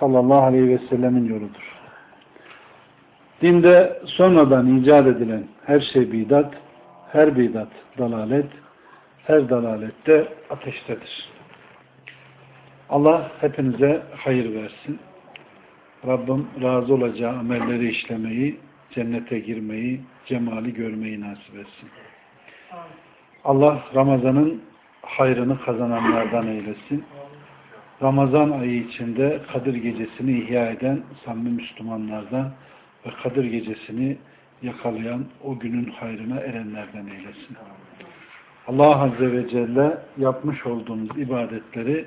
sallallahu aleyhi ve sellemin yoludur. Dinde sonradan icat edilen her şey bidat, her bidat dalalet, her dalalette ateştedir. Allah hepinize hayır versin. Rabbim razı olacağı amelleri işlemeyi, cennete girmeyi, cemali görmeyi nasip etsin. Allah Ramazan'ın hayrını kazananlardan eylesin. Ramazan ayı içinde Kadir Gecesi'ni ihya eden samimi Müslümanlardan ve Kadir Gecesi'ni yakalayan o günün hayrına erenlerden eylesin. Allah Azze ve Celle yapmış olduğumuz ibadetleri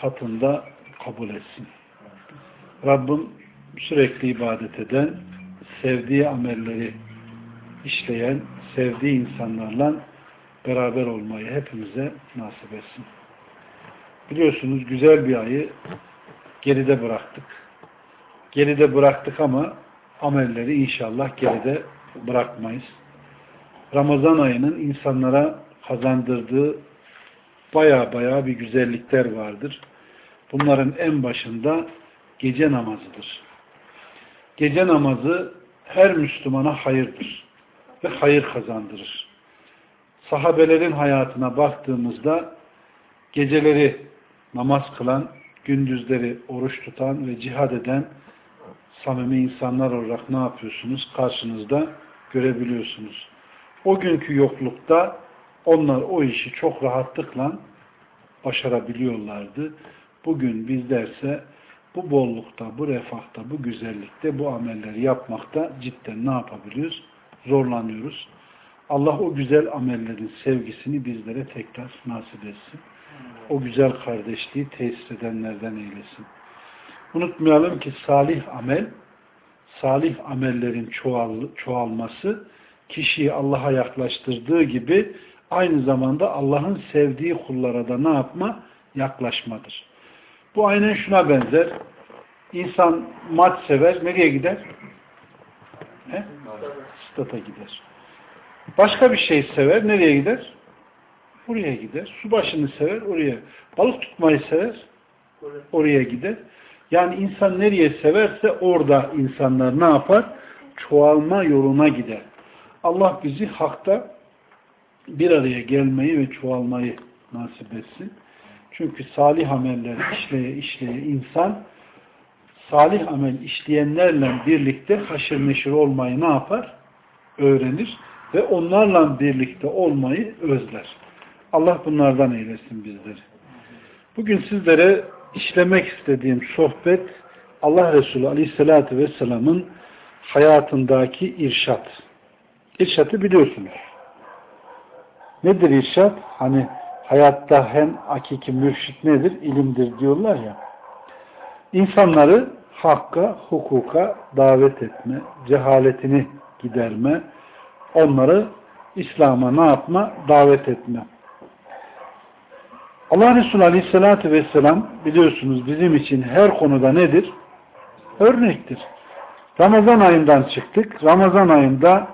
katında kabul etsin. Rabbim sürekli ibadet eden, sevdiği amelleri işleyen, sevdiği insanlarla beraber olmayı hepimize nasip etsin. Biliyorsunuz güzel bir ayı geride bıraktık. Geride bıraktık ama amelleri inşallah geride bırakmayız. Ramazan ayının insanlara kazandırdığı baya baya bir güzellikler vardır. Bunların en başında gece namazıdır. Gece namazı her Müslümana hayırdır ve hayır kazandırır. Sahabelerin hayatına baktığımızda geceleri namaz kılan, gündüzleri oruç tutan ve cihad eden samimi insanlar olarak ne yapıyorsunuz? Karşınızda görebiliyorsunuz. O günkü yoklukta onlar o işi çok rahatlıkla başarabiliyorlardı. Bugün bizlerse bu bollukta, bu refahta, bu güzellikte, bu amelleri yapmakta cidden ne yapabiliyoruz? Zorlanıyoruz. Allah o güzel amellerin sevgisini bizlere tekrar nasip etsin o güzel kardeşliği tesis edenlerden eylesin. Unutmayalım ki salih amel, salih amellerin çoğal, çoğalması kişiyi Allah'a yaklaştırdığı gibi aynı zamanda Allah'ın sevdiği kullara da ne yapma? Yaklaşmadır. Bu aynen şuna benzer. İnsan maç sever, nereye gider? Stata gider. Başka bir şey sever, nereye gider? Oraya gider. Su başını sever oraya. Balık tutmayı sever. Oraya gider. Yani insan nereye severse orada insanlar ne yapar? Çoğalma yoluna gider. Allah bizi hakta bir araya gelmeyi ve çoğalmayı nasip etsin. Çünkü salih ameller işleye işleye insan salih amel işleyenlerle birlikte haşır neşir olmayı ne yapar? Öğrenir ve onlarla birlikte olmayı özler. Allah bunlardan eylesin bizleri. Bugün sizlere işlemek istediğim sohbet Allah Resulü Aleyhisselatü Vesselam'ın hayatındaki irşat. İrşatı biliyorsunuz. Nedir irşat? Hani hayatta hem hakiki mürşit nedir? İlimdir diyorlar ya. İnsanları hakka, hukuka davet etme, cehaletini giderme, onları İslam'a ne yapma? Davet etme. Allah Resulü Aleyhisselatü Vesselam biliyorsunuz bizim için her konuda nedir? Örnektir. Ramazan ayından çıktık. Ramazan ayında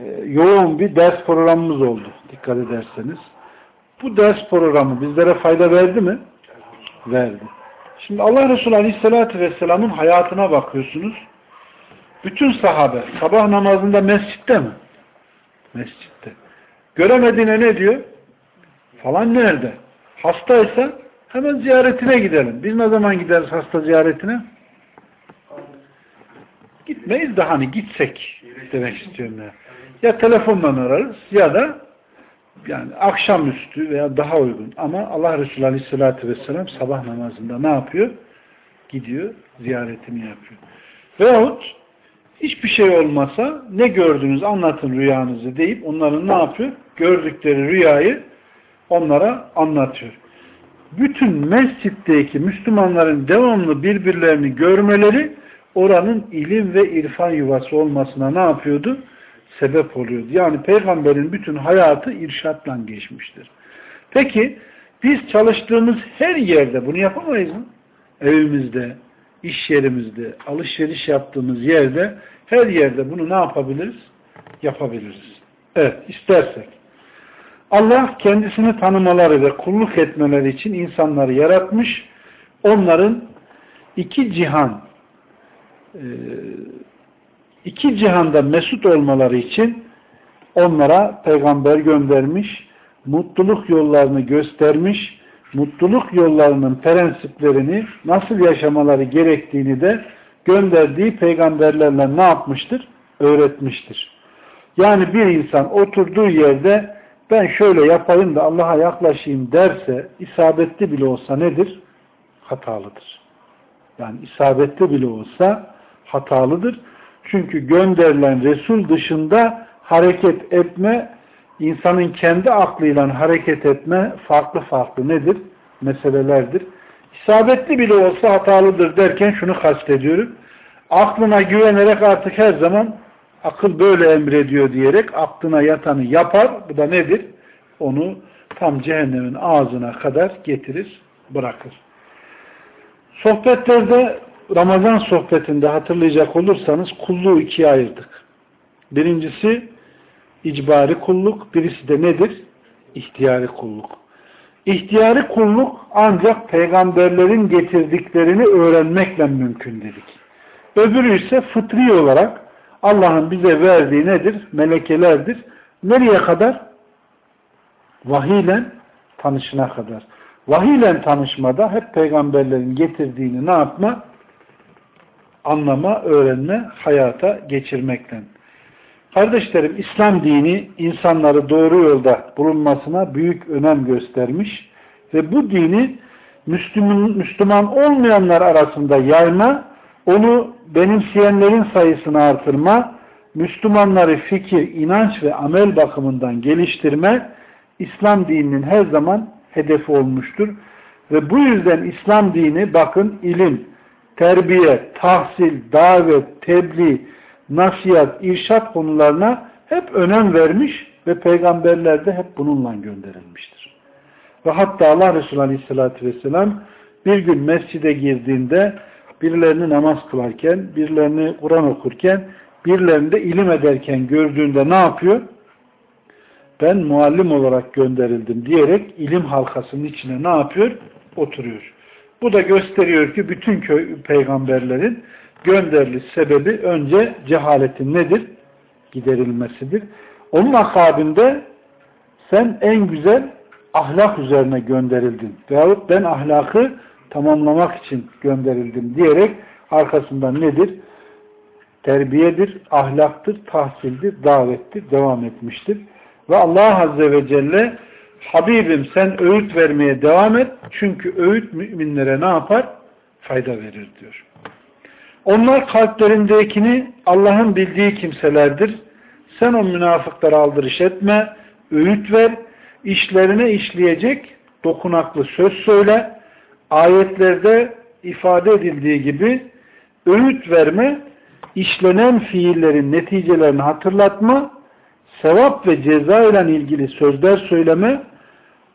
e, yoğun bir ders programımız oldu. Dikkat ederseniz. Bu ders programı bizlere fayda verdi mi? Verdi. Şimdi Allah Resulü Aleyhisselatü Vesselam'ın hayatına bakıyorsunuz. Bütün sahabe sabah namazında mescitte mi? Mescitte. Göremediğine ne diyor? Falan nerede? Hastaysa hemen ziyaretine gidelim. Biz ne zaman gideriz hasta ziyaretine? Gitmeyiz de hani gitsek demek istiyorum ya. Ya telefonla ararız ya da yani akşamüstü veya daha uygun. Ama Allah Resulü Aleyhisselatü Vesselam sabah namazında ne yapıyor? Gidiyor, ziyaretini yapıyor. Veyahut hiçbir şey olmasa ne gördünüz anlatın rüyanızı deyip onların ne yapıyor? Gördükleri rüyayı onlara anlatıyor. bütün mescitteki Müslümanların devamlı birbirlerini görmeleri oranın ilim ve irfan yuvası olmasına ne yapıyordu? Sebep oluyordu. Yani peygamberin bütün hayatı irşatla geçmiştir. Peki biz çalıştığımız her yerde bunu yapamayız mı? Evimizde, iş yerimizde, alışveriş yaptığımız yerde her yerde bunu ne yapabiliriz? Yapabiliriz. Evet, istersek. Allah kendisini tanımaları ve kulluk etmeleri için insanları yaratmış. Onların iki cihan e, iki cihanda mesut olmaları için onlara peygamber göndermiş, mutluluk yollarını göstermiş, mutluluk yollarının prensiplerini nasıl yaşamaları gerektiğini de gönderdiği peygamberlerle ne yapmıştır? Öğretmiştir. Yani bir insan oturduğu yerde ben şöyle yapayım da Allah'a yaklaşayım derse isabetli bile olsa nedir? Hatalıdır. Yani isabetli bile olsa hatalıdır. Çünkü gönderilen Resul dışında hareket etme, insanın kendi aklıyla hareket etme farklı farklı nedir? Meselelerdir. İsabetli bile olsa hatalıdır derken şunu kastediyorum. Aklına güvenerek artık her zaman akıl böyle emrediyor diyerek aklına yatanı yapar. Bu da nedir? Onu tam cehennemin ağzına kadar getirir, bırakır. Sohbetlerde Ramazan sohbetinde hatırlayacak olursanız kulluğu ikiye ayırdık. Birincisi icbari kulluk, birisi de nedir? İhtiyari kulluk. İhtiyari kulluk ancak peygamberlerin getirdiklerini öğrenmekle mümkün dedik. Öbürü ise fıtri olarak Allah'ın bize verdiği nedir? Melekelerdir. Nereye kadar? Vahiyle tanışına kadar. Vahiyle tanışmada hep peygamberlerin getirdiğini ne yapma? Anlama, öğrenme, hayata geçirmekten. Kardeşlerim İslam dini insanları doğru yolda bulunmasına büyük önem göstermiş ve bu dini Müslüman, Müslüman olmayanlar arasında yayma onu benimseyenlerin sayısını artırma, Müslümanları fikir, inanç ve amel bakımından geliştirme, İslam dininin her zaman hedefi olmuştur. Ve bu yüzden İslam dini bakın ilim, terbiye, tahsil, davet, tebliğ, nasihat, irşat konularına hep önem vermiş ve peygamberler de hep bununla gönderilmiştir. Ve hatta Allah Resulü Aleyhisselatü Vesselam bir gün mescide girdiğinde birilerini namaz kılarken, birilerini Kur'an okurken, birilerini de ilim ederken gördüğünde ne yapıyor? Ben muallim olarak gönderildim diyerek ilim halkasının içine ne yapıyor? Oturuyor. Bu da gösteriyor ki bütün köy peygamberlerin gönderiliş sebebi önce cehaletin nedir? Giderilmesidir. Onun akabinde sen en güzel ahlak üzerine gönderildin. Veyahut ben ahlakı tamamlamak için gönderildim diyerek arkasından nedir? Terbiyedir, ahlaktır, tahsildir, davettir, devam etmiştir. Ve Allah Azze ve Celle Habibim sen öğüt vermeye devam et. Çünkü öğüt müminlere ne yapar? Fayda verir diyor. Onlar kalplerindekini Allah'ın bildiği kimselerdir. Sen o münafıklara aldırış etme, öğüt ver, işlerine işleyecek dokunaklı söz söyle, ayetlerde ifade edildiği gibi öğüt verme, işlenen fiillerin neticelerini hatırlatma, sevap ve ceza ile ilgili sözler söyleme,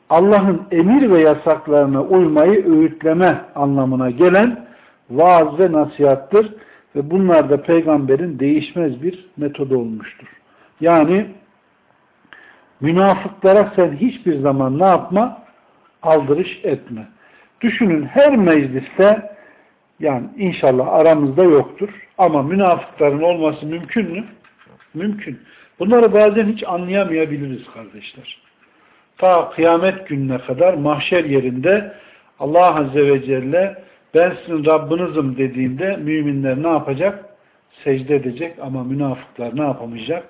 Allah'ın emir ve yasaklarına uymayı öğütleme anlamına gelen vaaz ve nasihattır ve bunlar da peygamberin değişmez bir metodu olmuştur. Yani münafıklara sen hiçbir zaman ne yapma? Aldırış etme. Düşünün her mecliste yani inşallah aramızda yoktur. Ama münafıkların olması mümkün mü? Mümkün. Bunları bazen hiç anlayamayabiliriz kardeşler. Ta kıyamet gününe kadar mahşer yerinde Allah Azze ve Celle ben sizin Rabbinizim dediğinde müminler ne yapacak? Secde edecek ama münafıklar ne yapamayacak?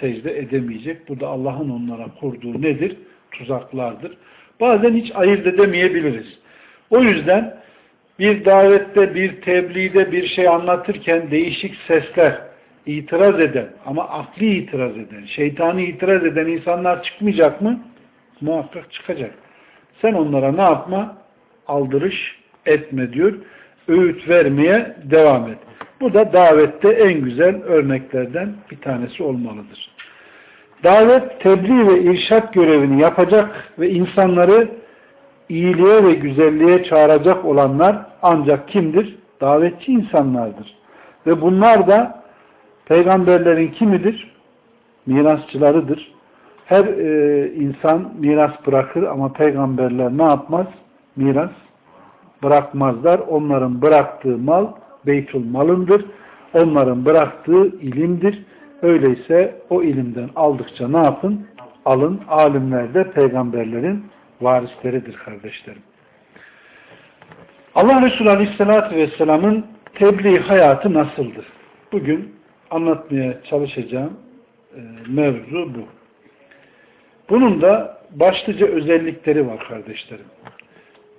Secde edemeyecek. Bu da Allah'ın onlara kurduğu nedir? Tuzaklardır. Bazen hiç ayırt edemeyebiliriz. O yüzden bir davette, bir tebliğde bir şey anlatırken değişik sesler, itiraz eden ama akli itiraz eden, şeytani itiraz eden insanlar çıkmayacak mı? Muhakkak çıkacak. Sen onlara ne yapma? aldırış etme diyor. Öğüt vermeye devam et. Bu da davette en güzel örneklerden bir tanesi olmalıdır. Davet, tebliğ ve irşat görevini yapacak ve insanları iyiliğe ve güzelliğe çağıracak olanlar ancak kimdir? Davetçi insanlardır. Ve bunlar da peygamberlerin kimidir? Mirasçılarıdır. Her e, insan miras bırakır ama peygamberler ne yapmaz? Miras bırakmazlar. Onların bıraktığı mal beytul malındır. Onların bıraktığı ilimdir. Öyleyse o ilimden aldıkça ne yapın? Alın. Alimler de peygamberlerin varisleridir kardeşlerim. Allah Resulü Aleyhisselatü Vesselam'ın tebliğ hayatı nasıldır? Bugün anlatmaya çalışacağım e, mevzu bu. Bunun da başlıca özellikleri var kardeşlerim.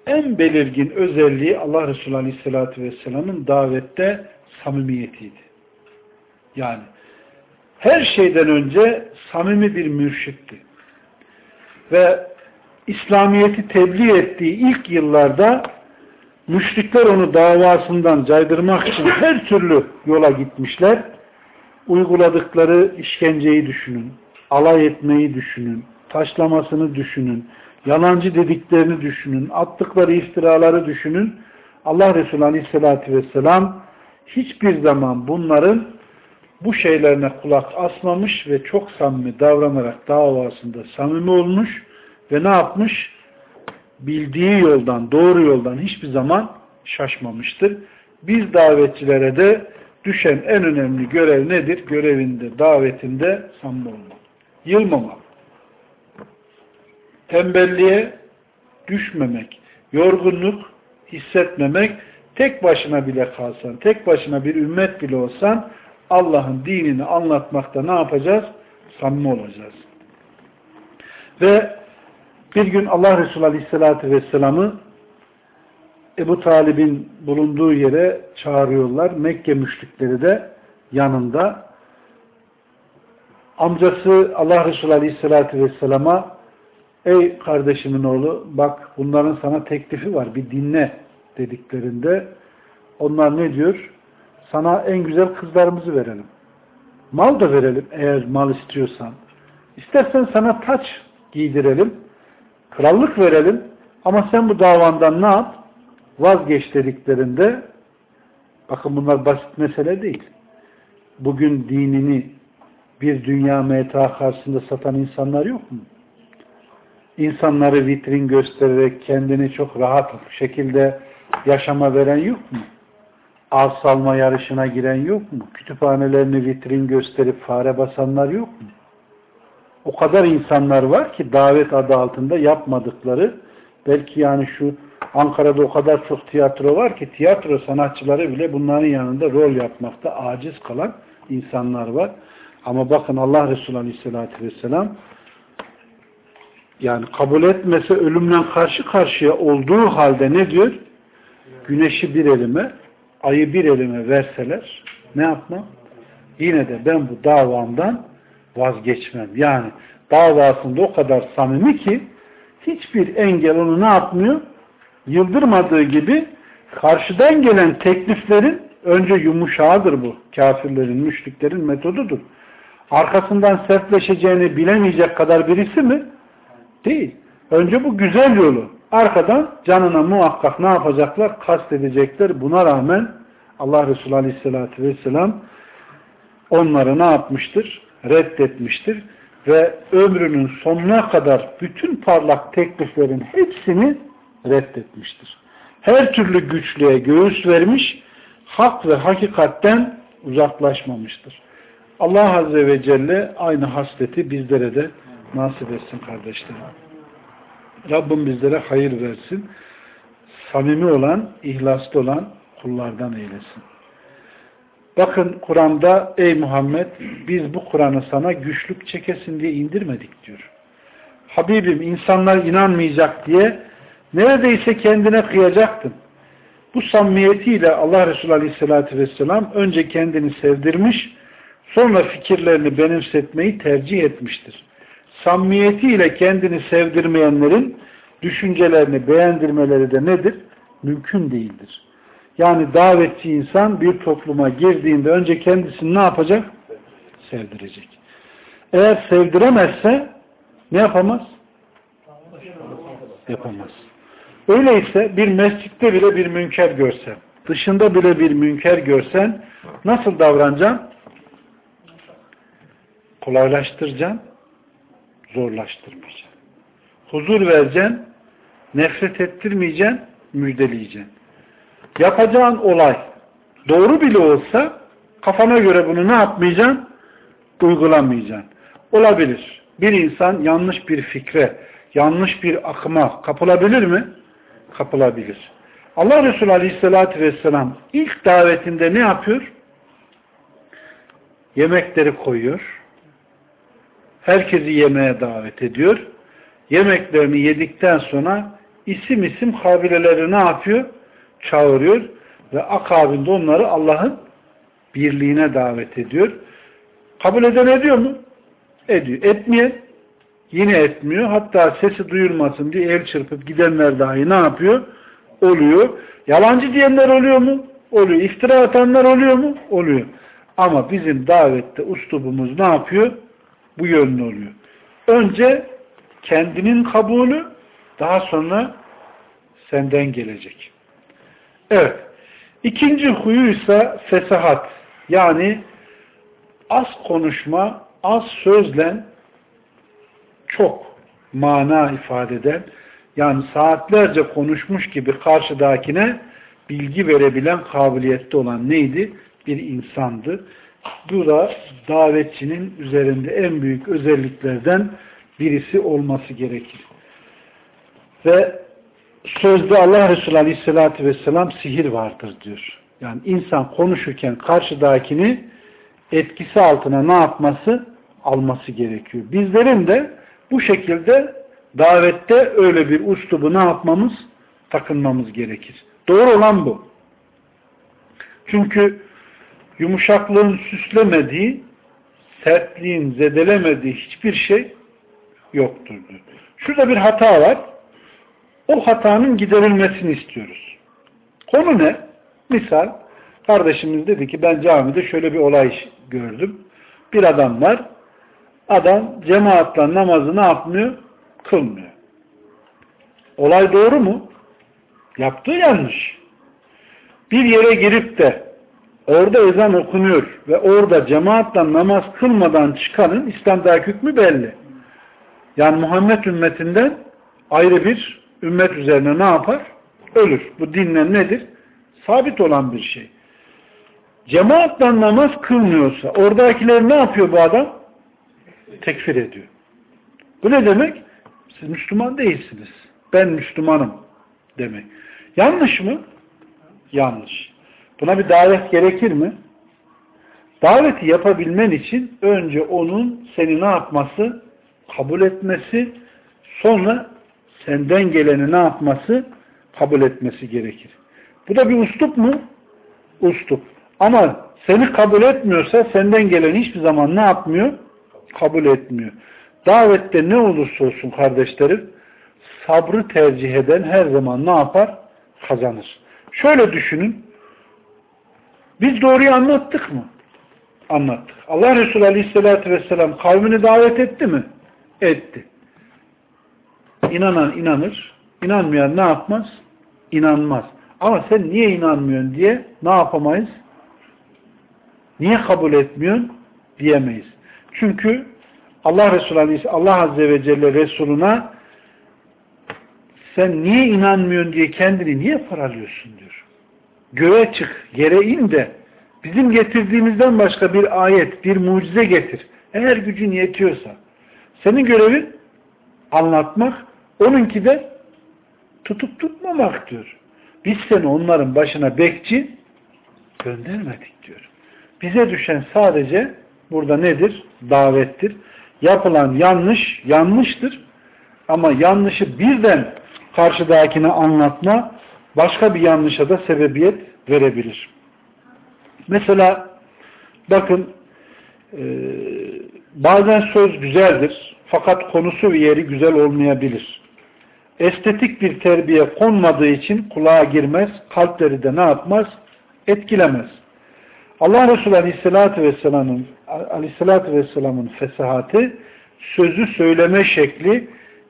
En belirgin özelliği Allah Resulü Aleyhisselatü Vesselam'ın davette samimiyetiydi. Yani her şeyden önce samimi bir mürşitti. Ve İslamiyet'i tebliğ ettiği ilk yıllarda müşrikler onu davasından caydırmak için her türlü yola gitmişler. Uyguladıkları işkenceyi düşünün, alay etmeyi düşünün, taşlamasını düşünün, yalancı dediklerini düşünün, attıkları iftiraları düşünün. Allah Resulü Aleyhisselatü Vesselam hiçbir zaman bunların bu şeylerine kulak asmamış ve çok samimi davranarak davasında samimi olmuş ve ne yapmış? Bildiği yoldan, doğru yoldan hiçbir zaman şaşmamıştır. Biz davetçilere de düşen en önemli görev nedir? Görevinde, davetinde samimi olmak. Yılmamak. Tembelliğe düşmemek. Yorgunluk hissetmemek. Tek başına bile kalsan, tek başına bir ümmet bile olsan Allah'ın dinini anlatmakta ne yapacağız? Samimi olacağız. Ve bir gün Allah Resulü Aleyhisselatü Vesselam'ı Ebu Talib'in bulunduğu yere çağırıyorlar. Mekke müşrikleri de yanında. Amcası Allah Resulü Aleyhisselatü Vesselam'a ey kardeşimin oğlu bak bunların sana teklifi var bir dinle dediklerinde onlar ne diyor? Sana en güzel kızlarımızı verelim. Mal da verelim eğer mal istiyorsan. İstersen sana taç giydirelim. Krallık verelim. Ama sen bu davandan ne yap? Vazgeç dediklerinde bakın bunlar basit mesele değil. Bugün dinini bir dünya meta karşısında satan insanlar yok mu? İnsanları vitrin göstererek kendini çok rahat şekilde yaşama veren yok mu? Al salma yarışına giren yok mu? Kütüphanelerini vitrin gösterip fare basanlar yok mu? O kadar insanlar var ki davet adı altında yapmadıkları belki yani şu Ankara'da o kadar çok tiyatro var ki tiyatro sanatçıları bile bunların yanında rol yapmakta aciz kalan insanlar var. Ama bakın Allah Resulü Aleyhisselatü Vesselam yani kabul etmese ölümle karşı karşıya olduğu halde ne diyor? Güneşi bir elime, ayı bir elime verseler ne yapmam? Yine de ben bu davamdan vazgeçmem. Yani davasında o kadar samimi ki hiçbir engel onu ne yapmıyor? Yıldırmadığı gibi karşıdan gelen tekliflerin önce yumuşağıdır bu. Kafirlerin, müşriklerin metodudur. Arkasından sertleşeceğini bilemeyecek kadar birisi mi? Değil. Önce bu güzel yolu. Arkadan canına muhakkak ne yapacaklar? Kast edecekler. Buna rağmen Allah Resulü Aleyhisselatü Vesselam onları ne yapmıştır? Reddetmiştir. Ve ömrünün sonuna kadar bütün parlak tekliflerin hepsini reddetmiştir. Her türlü güçlüğe göğüs vermiş, hak ve hakikatten uzaklaşmamıştır. Allah Azze ve Celle aynı hasleti bizlere de nasip etsin kardeşlerim. Rabbim bizlere hayır versin. Samimi olan, ihlaslı olan kullardan eylesin. Bakın Kur'an'da ey Muhammed biz bu Kur'an'ı sana güçlük çekesin diye indirmedik diyor. Habibim insanlar inanmayacak diye neredeyse kendine kıyacaktın. Bu samimiyetiyle Allah Resulü Aleyhisselatü Vesselam önce kendini sevdirmiş, sonra fikirlerini benimsetmeyi tercih etmiştir samimiyetiyle kendini sevdirmeyenlerin düşüncelerini beğendirmeleri de nedir? Mümkün değildir. Yani davetçi insan bir topluma girdiğinde önce kendisini ne yapacak? Sevdirecek. Eğer sevdiremezse ne yapamaz? Yapamaz. Öyleyse bir mescitte bile bir münker görsen, dışında bile bir münker görsen nasıl davranacaksın? Kolaylaştıracaksın, zorlaştırmayacaksın. Huzur vereceksin, nefret ettirmeyeceksin, müjdeleyeceksin. Yapacağın olay doğru bile olsa kafana göre bunu ne yapmayacaksın? Uygulamayacaksın. Olabilir. Bir insan yanlış bir fikre, yanlış bir akıma kapılabilir mi? Kapılabilir. Allah Resulü Aleyhisselatü Vesselam ilk davetinde ne yapıyor? Yemekleri koyuyor. Herkesi yemeğe davet ediyor. Yemeklerini yedikten sonra isim isim kabileleri ne yapıyor? Çağırıyor ve akabinde onları Allah'ın birliğine davet ediyor. Kabul eden ediyor mu? Ediyor. Etmeyen yine etmiyor. Hatta sesi duyulmasın diye el çırpıp gidenler dahi ne yapıyor? Oluyor. Yalancı diyenler oluyor mu? Oluyor. İftira atanlar oluyor mu? Oluyor. Ama bizim davette uslubumuz ne yapıyor? Bu yönlü oluyor. Önce kendinin kabulü daha sonra senden gelecek. Evet. İkinci huyu ise fesahat. Yani az konuşma, az sözle çok mana ifade eden yani saatlerce konuşmuş gibi karşıdakine bilgi verebilen kabiliyette olan neydi? Bir insandı. Bu da davetçinin üzerinde en büyük özelliklerden birisi olması gerekir. Ve sözde Allah Resulü Aleyhisselatü Vesselam sihir vardır diyor. Yani insan konuşurken karşıdakini etkisi altına ne yapması? Alması gerekiyor. Bizlerin de bu şekilde davette öyle bir uslubu ne yapmamız? Takınmamız gerekir. Doğru olan bu. Çünkü yumuşaklığın süslemediği, sertliğin zedelemediği hiçbir şey yoktur. Şurada bir hata var. O hatanın giderilmesini istiyoruz. Konu ne? Misal, kardeşimiz dedi ki ben camide şöyle bir olay gördüm. Bir adam var. Adam cemaatla namazı ne yapmıyor? Kılmıyor. Olay doğru mu? Yaptığı yanlış. Bir yere girip de orada ezan okunuyor ve orada cemaatle namaz kılmadan çıkanın İslam'daki hükmü belli. Yani Muhammed ümmetinden ayrı bir ümmet üzerine ne yapar? Ölür. Bu dinle nedir? Sabit olan bir şey. Cemaatle namaz kılmıyorsa oradakiler ne yapıyor bu adam? Tekfir ediyor. Bu ne demek? Siz Müslüman değilsiniz. Ben Müslümanım demek. Yanlış mı? Yanlış. Buna bir davet gerekir mi? Daveti yapabilmen için önce onun seni ne yapması? Kabul etmesi, sonra senden geleni ne yapması? Kabul etmesi gerekir. Bu da bir uslup mu? Uslup. Ama seni kabul etmiyorsa senden gelen hiçbir zaman ne yapmıyor? Kabul etmiyor. Davette ne olursa olsun kardeşlerim sabrı tercih eden her zaman ne yapar? Kazanır. Şöyle düşünün. Biz doğruyu anlattık mı? Anlattık. Allah Resulü Aleyhisselatü Vesselam kavmini davet etti mi? Etti. İnanan inanır. İnanmayan ne yapmaz? İnanmaz. Ama sen niye inanmıyorsun diye ne yapamayız? Niye kabul etmiyorsun? Diyemeyiz. Çünkü Allah Resulü Aleyhisselam Allah Azze ve Celle Resuluna sen niye inanmıyorsun diye kendini niye paralıyorsun diyor. Göğe çık, yere in de bizim getirdiğimizden başka bir ayet, bir mucize getir. Eğer gücün yetiyorsa. Senin görevin anlatmak, onunki de tutup tutmamak diyor. Biz seni onların başına bekçi göndermedik diyor. Bize düşen sadece burada nedir? Davettir. Yapılan yanlış, yanlıştır. Ama yanlışı birden karşıdakine anlatma başka bir yanlışa da sebebiyet verebilir. Mesela bakın e, bazen söz güzeldir fakat konusu ve yeri güzel olmayabilir. Estetik bir terbiye konmadığı için kulağa girmez, kalpleri de ne yapmaz? Etkilemez. Allah Resulü Aleyhisselatü Vesselam'ın Aleyhisselatü Vesselam'ın fesahatı sözü söyleme şekli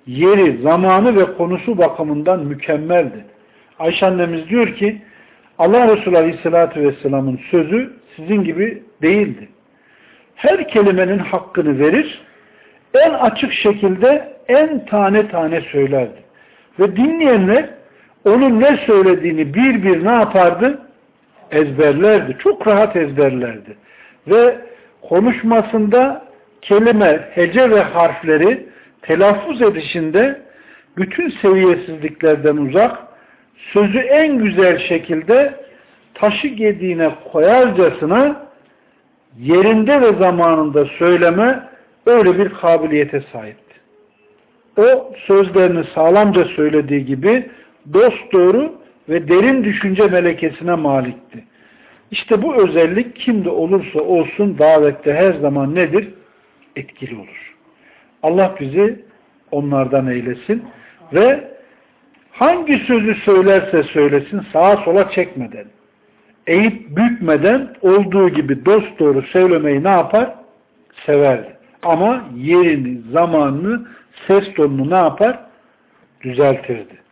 yeri, zamanı ve konusu bakımından mükemmeldi. Ayşe annemiz diyor ki Allah Resulü Aleyhisselatü Vesselam'ın sözü sizin gibi değildi. Her kelimenin hakkını verir, en açık şekilde en tane tane söylerdi. Ve dinleyenler onun ne söylediğini bir bir ne yapardı? Ezberlerdi. Çok rahat ezberlerdi. Ve konuşmasında kelime, hece ve harfleri telaffuz edişinde bütün seviyesizliklerden uzak, sözü en güzel şekilde taşı gediğine koyarcasına yerinde ve zamanında söyleme öyle bir kabiliyete sahipti. O sözlerini sağlamca söylediği gibi dost doğru ve derin düşünce melekesine malikti. İşte bu özellik kimde olursa olsun davette her zaman nedir? Etkili olur. Allah bizi onlardan eylesin ve hangi sözü söylerse söylesin sağa sola çekmeden, eğip bükmeden olduğu gibi dost doğru söylemeyi ne yapar? Severdi. Ama yerini, zamanını, ses tonunu ne yapar? Düzeltirdi.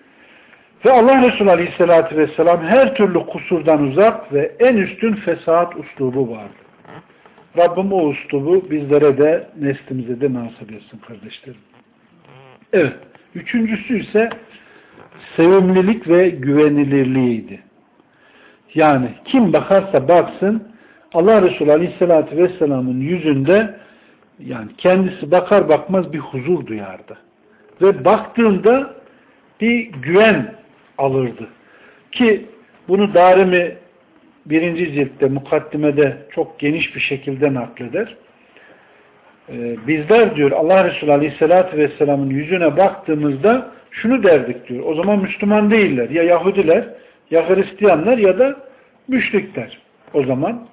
Ve Allah Resulü Aleyhisselatü Vesselam her türlü kusurdan uzak ve en üstün fesat uslubu vardı. Rabbim o uslubu bizlere de neslimize de nasip etsin kardeşlerim. Evet. Üçüncüsü ise sevimlilik ve güvenilirliğiydi. Yani kim bakarsa baksın Allah Resulü Aleyhisselatü Vesselam'ın yüzünde yani kendisi bakar bakmaz bir huzur duyardı. Ve baktığında bir güven alırdı. Ki bunu Darimi birinci ciltte, mukaddimede çok geniş bir şekilde nakleder. Ee, bizler diyor Allah Resulü Aleyhisselatü Vesselam'ın yüzüne baktığımızda şunu derdik diyor. O zaman Müslüman değiller. Ya Yahudiler, ya Hristiyanlar ya da müşrikler. O zaman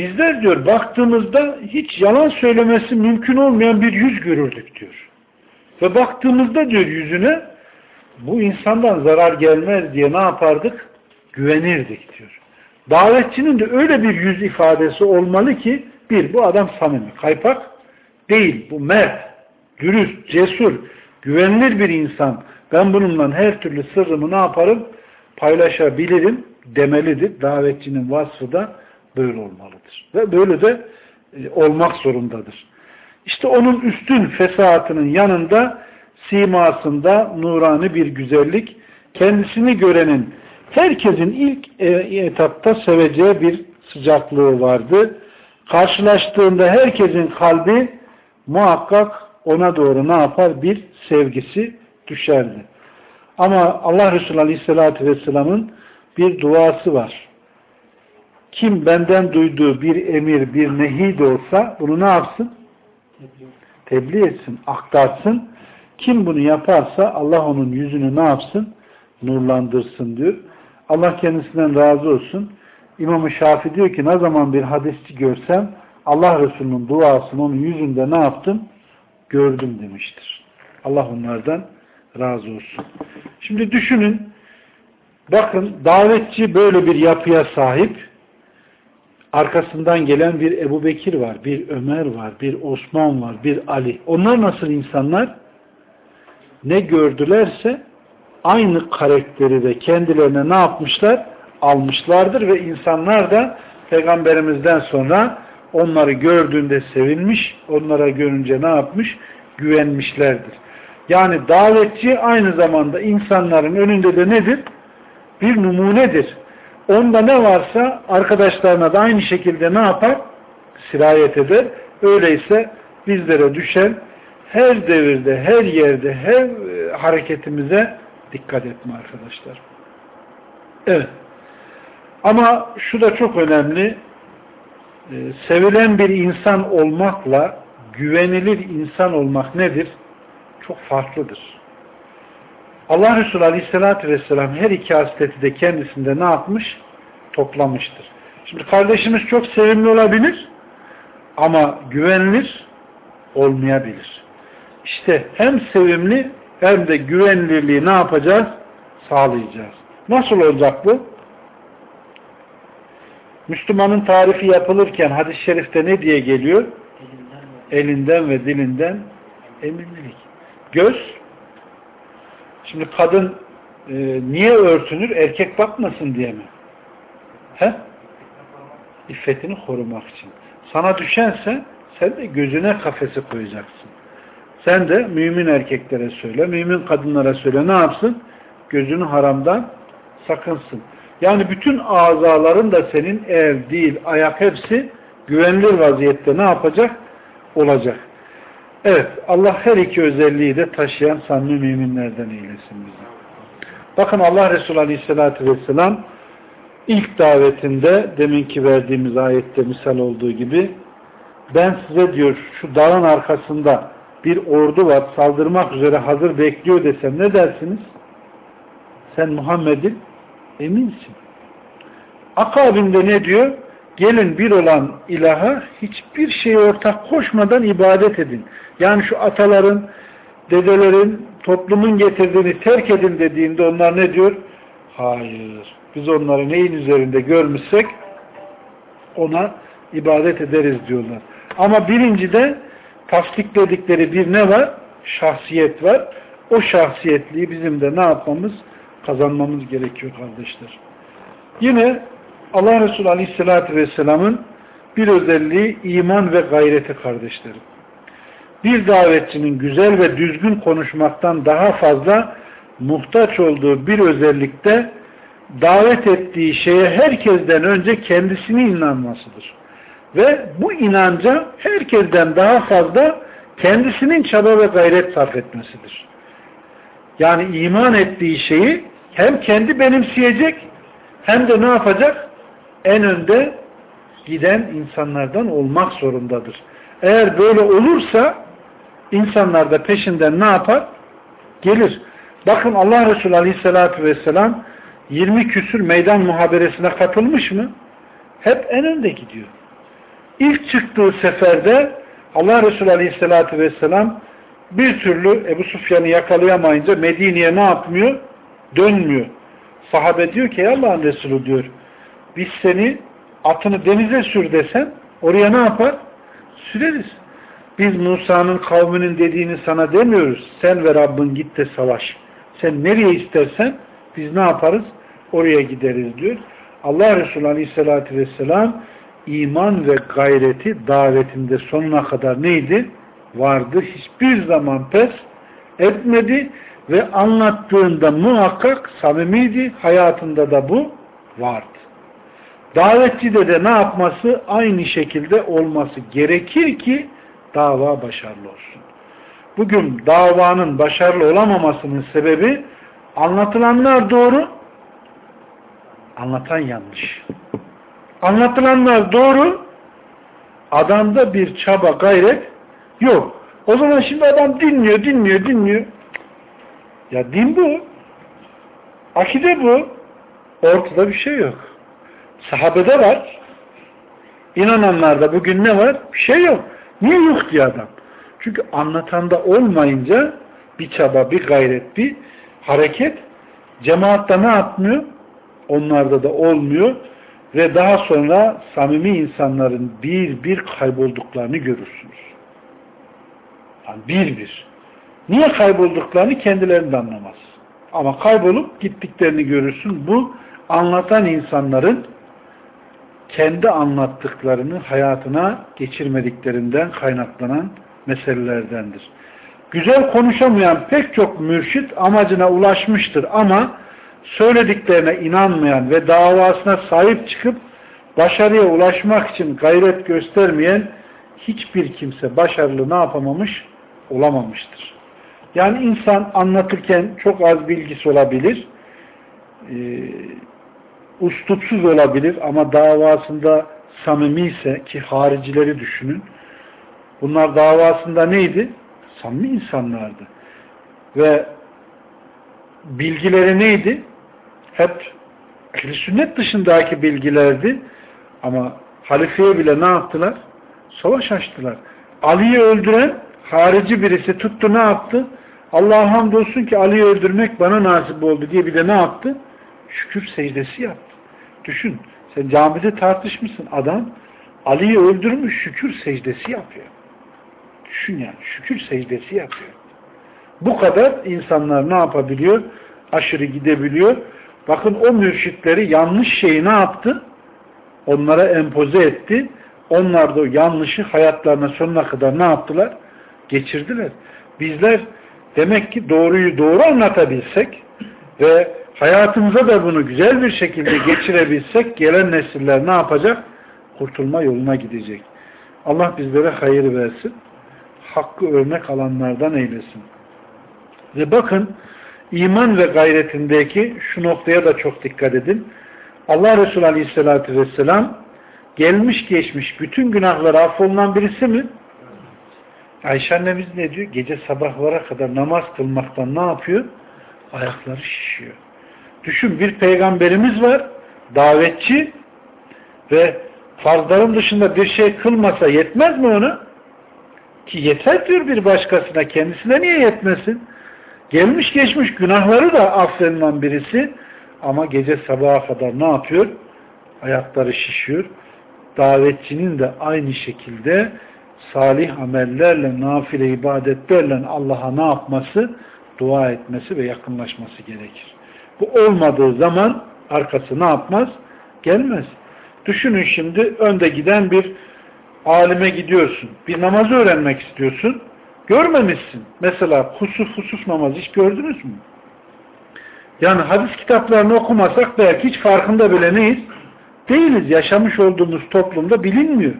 bizler diyor baktığımızda hiç yalan söylemesi mümkün olmayan bir yüz görürdük diyor. Ve baktığımızda diyor yüzüne bu insandan zarar gelmez diye ne yapardık? Güvenirdik diyor. Davetçinin de öyle bir yüz ifadesi olmalı ki bir, bu adam samimi, kaypak değil, bu mert, dürüst, cesur, güvenilir bir insan. Ben bununla her türlü sırrımı ne yaparım? Paylaşabilirim demelidir. Davetçinin vasfı da böyle olmalıdır. Ve böyle de e, olmak zorundadır. İşte onun üstün fesahatının yanında simasında nurani bir güzellik, kendisini görenin herkesin ilk e, etapta seveceği bir sıcaklığı vardı. Karşılaştığında herkesin kalbi muhakkak ona doğru ne yapar? Bir sevgisi düşerdi. Ama Allah Resulü Aleyhisselatü Vesselam'ın bir duası var. Kim benden duyduğu bir emir, bir nehi de olsa bunu ne yapsın? Tebliğ etsin, aktarsın. Kim bunu yaparsa Allah onun yüzünü ne yapsın? Nurlandırsın diyor. Allah kendisinden razı olsun. İmam-ı Şafi diyor ki ne zaman bir hadisçi görsem Allah Resulü'nün duasını onun yüzünde ne yaptım? Gördüm demiştir. Allah onlardan razı olsun. Şimdi düşünün bakın davetçi böyle bir yapıya sahip arkasından gelen bir Ebu Bekir var, bir Ömer var, bir Osman var, bir Ali. Onlar nasıl insanlar? Ne gördülerse aynı karakteri de kendilerine ne yapmışlar? Almışlardır ve insanlar da peygamberimizden sonra onları gördüğünde sevinmiş, onlara görünce ne yapmış? Güvenmişlerdir. Yani davetçi aynı zamanda insanların önünde de nedir? Bir numunedir. Onda ne varsa arkadaşlarına da aynı şekilde ne yapar? Sirayet eder. Öyleyse bizlere düşen her devirde, her yerde, her e, hareketimize dikkat etme arkadaşlar. Evet. Ama şu da çok önemli. E, sevilen bir insan olmakla güvenilir insan olmak nedir? Çok farklıdır. Allah Resulü Aleyhisselatü Vesselam her iki hasleti de kendisinde ne yapmış? Toplamıştır. Şimdi kardeşimiz çok sevimli olabilir ama güvenilir olmayabilir. İşte hem sevimli hem de güvenilirliği ne yapacağız? Sağlayacağız. Nasıl olacak bu? Müslümanın tarifi yapılırken hadis-i şerifte ne diye geliyor? Elinden ve dilinden eminlik. Göz şimdi kadın e, niye örtünür? Erkek bakmasın diye mi? He? İffetini korumak için. Sana düşense sen de gözüne kafesi koyacaksın. Sen de mümin erkeklere söyle, mümin kadınlara söyle ne yapsın? Gözünü haramdan sakınsın. Yani bütün azaların da senin el, dil, ayak hepsi güvenilir vaziyette ne yapacak? Olacak. Evet, Allah her iki özelliği de taşıyan samimi müminlerden eylesin bizi. Bakın Allah Resulü Aleyhisselatü Vesselam ilk davetinde deminki verdiğimiz ayette misal olduğu gibi ben size diyor şu dağın arkasında bir ordu var saldırmak üzere hazır bekliyor desem ne dersiniz? Sen Muhammed'in eminsin. Akabinde ne diyor? Gelin bir olan ilaha hiçbir şeye ortak koşmadan ibadet edin. Yani şu ataların, dedelerin, toplumun getirdiğini terk edin dediğinde onlar ne diyor? Hayır. Biz onları neyin üzerinde görmüşsek ona ibadet ederiz diyorlar. Ama birincide tasdikledikleri bir ne var? Şahsiyet var. O şahsiyetliği bizim de ne yapmamız? Kazanmamız gerekiyor kardeşler. Yine Allah Resulü Aleyhisselatü Vesselam'ın bir özelliği iman ve gayreti kardeşlerim. Bir davetçinin güzel ve düzgün konuşmaktan daha fazla muhtaç olduğu bir özellikte davet ettiği şeye herkesten önce kendisini inanmasıdır. Ve bu inanca herkesten daha fazla kendisinin çaba ve gayret sarf etmesidir. Yani iman ettiği şeyi hem kendi benimseyecek hem de ne yapacak? En önde giden insanlardan olmak zorundadır. Eğer böyle olursa insanlar da peşinden ne yapar? Gelir. Bakın Allah Resulü Aleyhisselatü Vesselam 20 küsür meydan muhaberesine katılmış mı? Hep en önde gidiyor. İlk çıktığı seferde Allah Resulü Aleyhisselatü Vesselam bir türlü Ebu Sufyan'ı yakalayamayınca Medine'ye ne yapmıyor? Dönmüyor. Sahabe diyor ki Allah'ın Resulü diyor biz seni atını denize sür desen oraya ne yapar? Süreriz. Biz Musa'nın kavminin dediğini sana demiyoruz. Sen ve Rabbin git de savaş. Sen nereye istersen biz ne yaparız? Oraya gideriz diyor. Allah Resulü Aleyhisselatü Vesselam iman ve gayreti davetinde sonuna kadar neydi? Vardı. Hiçbir zaman pes etmedi ve anlattığında muhakkak samimiydi. Hayatında da bu vardı. Davetçide de ne yapması? Aynı şekilde olması gerekir ki dava başarılı olsun. Bugün davanın başarılı olamamasının sebebi anlatılanlar doğru, anlatan yanlış. Anlatılanlar doğru, adamda bir çaba gayret yok. O zaman şimdi adam dinliyor, dinliyor, dinliyor. Ya din bu. Akide bu. Ortada bir şey yok. Sahabede var. İnananlarda bugün ne var? Bir şey yok. Niye yok diye adam? Çünkü anlatanda olmayınca bir çaba, bir gayret, bir hareket cemaatta ne yapmıyor? Onlarda da olmuyor ve daha sonra samimi insanların bir bir kaybolduklarını görürsünüz. Yani bir bir. Niye kaybolduklarını kendileri de anlamaz. Ama kaybolup gittiklerini görürsün. Bu anlatan insanların kendi anlattıklarını hayatına geçirmediklerinden kaynaklanan meselelerdendir. Güzel konuşamayan pek çok mürşit amacına ulaşmıştır ama söylediklerine inanmayan ve davasına sahip çıkıp başarıya ulaşmak için gayret göstermeyen hiçbir kimse başarılı ne yapamamış? Olamamıştır. Yani insan anlatırken çok az bilgisi olabilir. Ee, ustupsuz olabilir ama davasında samimi ise ki haricileri düşünün. Bunlar davasında neydi? Samimi insanlardı. Ve bilgileri neydi? Hep ehl sünnet dışındaki bilgilerdi. Ama halifeye bile ne yaptılar? Savaş açtılar. Ali'yi öldüren harici birisi tuttu ne yaptı? Allah'a hamdolsun ki Ali'yi öldürmek bana nasip oldu diye bir de ne yaptı? Şükür secdesi yaptı. Düşün. Sen camide tartışmışsın. Adam Ali'yi öldürmüş şükür secdesi yapıyor. Düşün yani. Şükür secdesi yapıyor. Bu kadar insanlar ne yapabiliyor? Aşırı gidebiliyor. Bakın o mürşitleri yanlış şeyi ne yaptı? Onlara empoze etti. Onlar da o yanlışı hayatlarına sonuna kadar ne yaptılar? Geçirdiler. Bizler demek ki doğruyu doğru anlatabilsek ve hayatımıza da bunu güzel bir şekilde geçirebilsek gelen nesiller ne yapacak? Kurtulma yoluna gidecek. Allah bizlere hayır versin. Hakkı örnek alanlardan eylesin. Ve bakın iman ve gayretindeki şu noktaya da çok dikkat edin. Allah Resulü Aleyhisselatü Vesselam gelmiş geçmiş bütün günahları affolunan birisi mi? Ayşe annemiz ne diyor? Gece sabahlara kadar namaz kılmaktan ne yapıyor? Ayakları şişiyor. Düşün bir peygamberimiz var, davetçi ve farzların dışında bir şey kılmasa yetmez mi ona? Ki yeter diyor bir başkasına, kendisine niye yetmesin? Gelmiş geçmiş günahları da affedilen birisi ama gece sabaha kadar ne yapıyor? Ayakları şişiyor. Davetçinin de aynı şekilde salih amellerle, nafile ibadetlerle Allah'a ne yapması? Dua etmesi ve yakınlaşması gerekir. Bu olmadığı zaman arkası ne yapmaz? Gelmez. Düşünün şimdi önde giden bir alime gidiyorsun. Bir namazı öğrenmek istiyorsun. Görmemişsin. Mesela husuf husuf namazı hiç gördünüz mü? Yani hadis kitaplarını okumasak belki hiç farkında bile neyiz? Değiliz. Yaşamış olduğumuz toplumda bilinmiyor.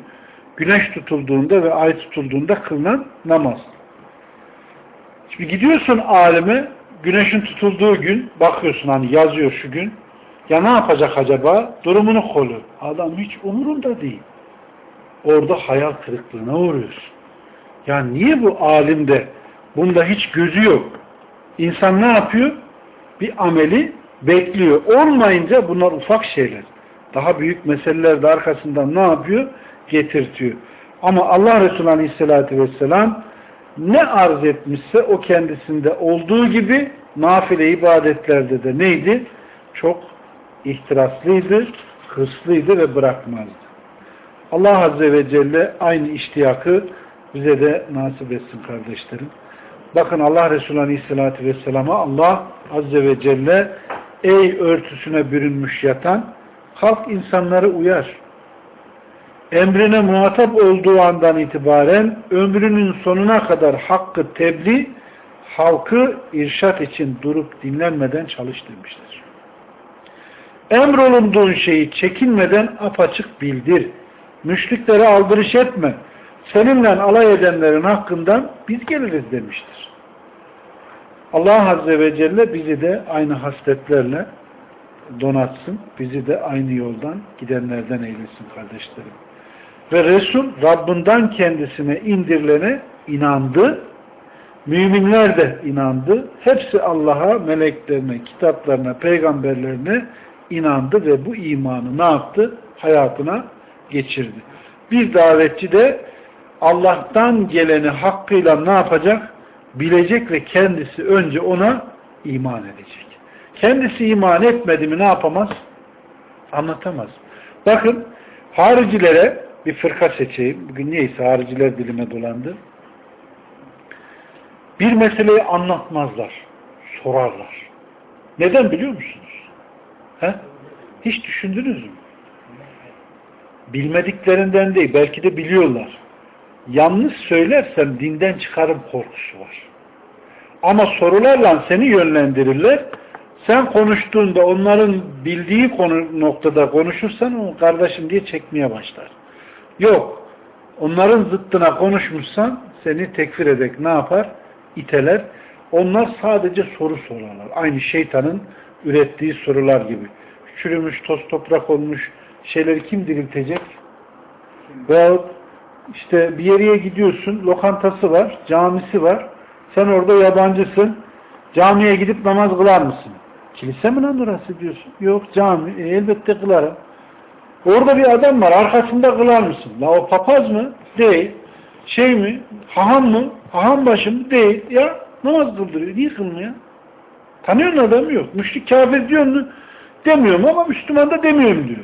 Güneş tutulduğunda ve ay tutulduğunda kılınan namaz. Şimdi gidiyorsun alime, güneşin tutulduğu gün, bakıyorsun hani yazıyor şu gün, ya ne yapacak acaba? Durumunu kolu. Adam hiç umurunda değil. Orada hayal kırıklığına uğruyorsun. Yani niye bu alimde bunda hiç gözü yok? İnsan ne yapıyor? Bir ameli bekliyor. Olmayınca bunlar ufak şeyler. Daha büyük meseleler de arkasından ne yapıyor? Getirtiyor. Ama Allah Resulü Aleyhisselatü Vesselam ne arz etmişse o kendisinde olduğu gibi nafile ibadetlerde de neydi? Çok ihtiraslıydı, hırslıydı ve bırakmazdı. Allah Azze ve Celle aynı iştiyakı bize de nasip etsin kardeşlerim. Bakın Allah Resulü Aleyhisselatü Vesselam'a Allah Azze ve Celle ey örtüsüne bürünmüş yatan halk insanları uyar. Emrine muhatap olduğu andan itibaren ömrünün sonuna kadar hakkı tebliğ, halkı irşat için durup dinlenmeden çalış demiştir. Emrolunduğun şeyi çekinmeden apaçık bildir. Müşriklere aldırış etme seninle alay edenlerin hakkından biz geliriz demiştir. Allah Azze ve Celle bizi de aynı hasletlerle donatsın. Bizi de aynı yoldan gidenlerden eylesin kardeşlerim. Ve Resul Rabbinden kendisine indirilene inandı. Müminler de inandı. Hepsi Allah'a, meleklerine, kitaplarına, peygamberlerine inandı ve bu imanı ne yaptı? Hayatına geçirdi. Bir davetçi de Allah'tan geleni hakkıyla ne yapacak? Bilecek ve kendisi önce ona iman edecek. Kendisi iman etmedi mi ne yapamaz? Anlatamaz. Bakın haricilere bir fırka seçeyim. Bugün niyeyse hariciler dilime dolandı. Bir meseleyi anlatmazlar. Sorarlar. Neden biliyor musunuz? He? Hiç düşündünüz mü? Bilmediklerinden değil. Belki de biliyorlar yanlış söylersen dinden çıkarım korkusu var. Ama sorularla seni yönlendirirler. Sen konuştuğunda onların bildiği konu noktada konuşursan o kardeşim diye çekmeye başlar. Yok. Onların zıttına konuşmuşsan seni tekfir edek ne yapar? İteler. Onlar sadece soru sorarlar. Aynı şeytanın ürettiği sorular gibi. Çürümüş, toz toprak olmuş şeyleri kim diriltecek? Veyahut işte bir yere gidiyorsun, lokantası var, camisi var. Sen orada yabancısın. Camiye gidip namaz kılar mısın? Kilise mi lan orası diyorsun? Yok cami. E, elbette kılarım. Orada bir adam var. Arkasında kılar mısın? La o papaz mı? Değil. Şey mi? Haham mı? Haham başı mı? Değil. Ya namaz kıldırıyor. Niye kılmıyor? Tanıyorsun adamı yok. Müşrik kafir diyor mu? Demiyorum ama Müslüman da demiyorum diyor.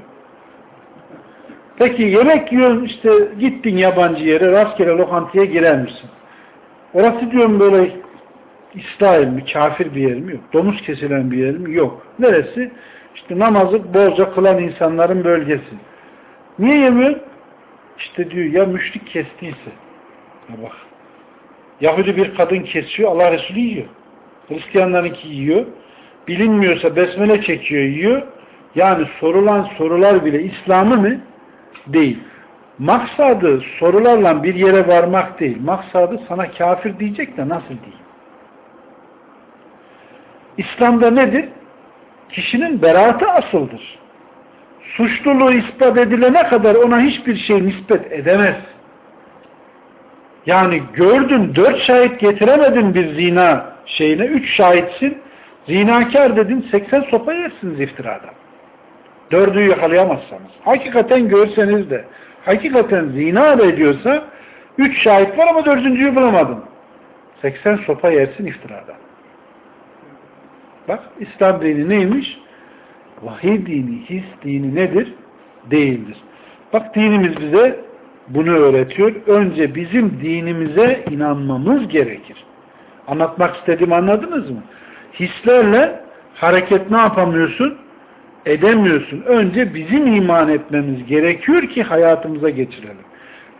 Peki yemek yiyorsun işte gittin yabancı yere rastgele lokantaya girer misin? Orası diyorum böyle İsrail mi, kafir bir yer mi? Yok. Domuz kesilen bir yer mi? Yok. Neresi? İşte namazı bolca kılan insanların bölgesi. Niye yemiyor? İşte diyor ya müşrik kestiyse. Ya bak. Yahudi bir kadın kesiyor, Allah Resulü yiyor. Hristiyanlarınki yiyor. Bilinmiyorsa besmele çekiyor, yiyor. Yani sorulan sorular bile İslam'ı mı? Değil. Maksadı sorularla bir yere varmak değil. Maksadı sana kafir diyecek de nasıl değil. İslam'da nedir? Kişinin beraatı asıldır. Suçluluğu ispat edilene kadar ona hiçbir şey nispet edemez. Yani gördün dört şahit getiremedin bir zina şeyine, üç şahitsin, zinakar dedin, seksen sopa yersiniz iftiradan. Dördü yakalayamazsanız. Hakikaten görseniz de, hakikaten zina ediyorsa, üç şahit var ama dördüncüyü bulamadın. Seksen sopa yersin iftiradan. Bak İslam dini neymiş? Vahiy dini, his dini nedir? Değildir. Bak dinimiz bize bunu öğretiyor. Önce bizim dinimize inanmamız gerekir. Anlatmak istediğimi anladınız mı? Hislerle hareket ne yapamıyorsun? Edemiyorsun. Önce bizim iman etmemiz gerekiyor ki hayatımıza geçirelim.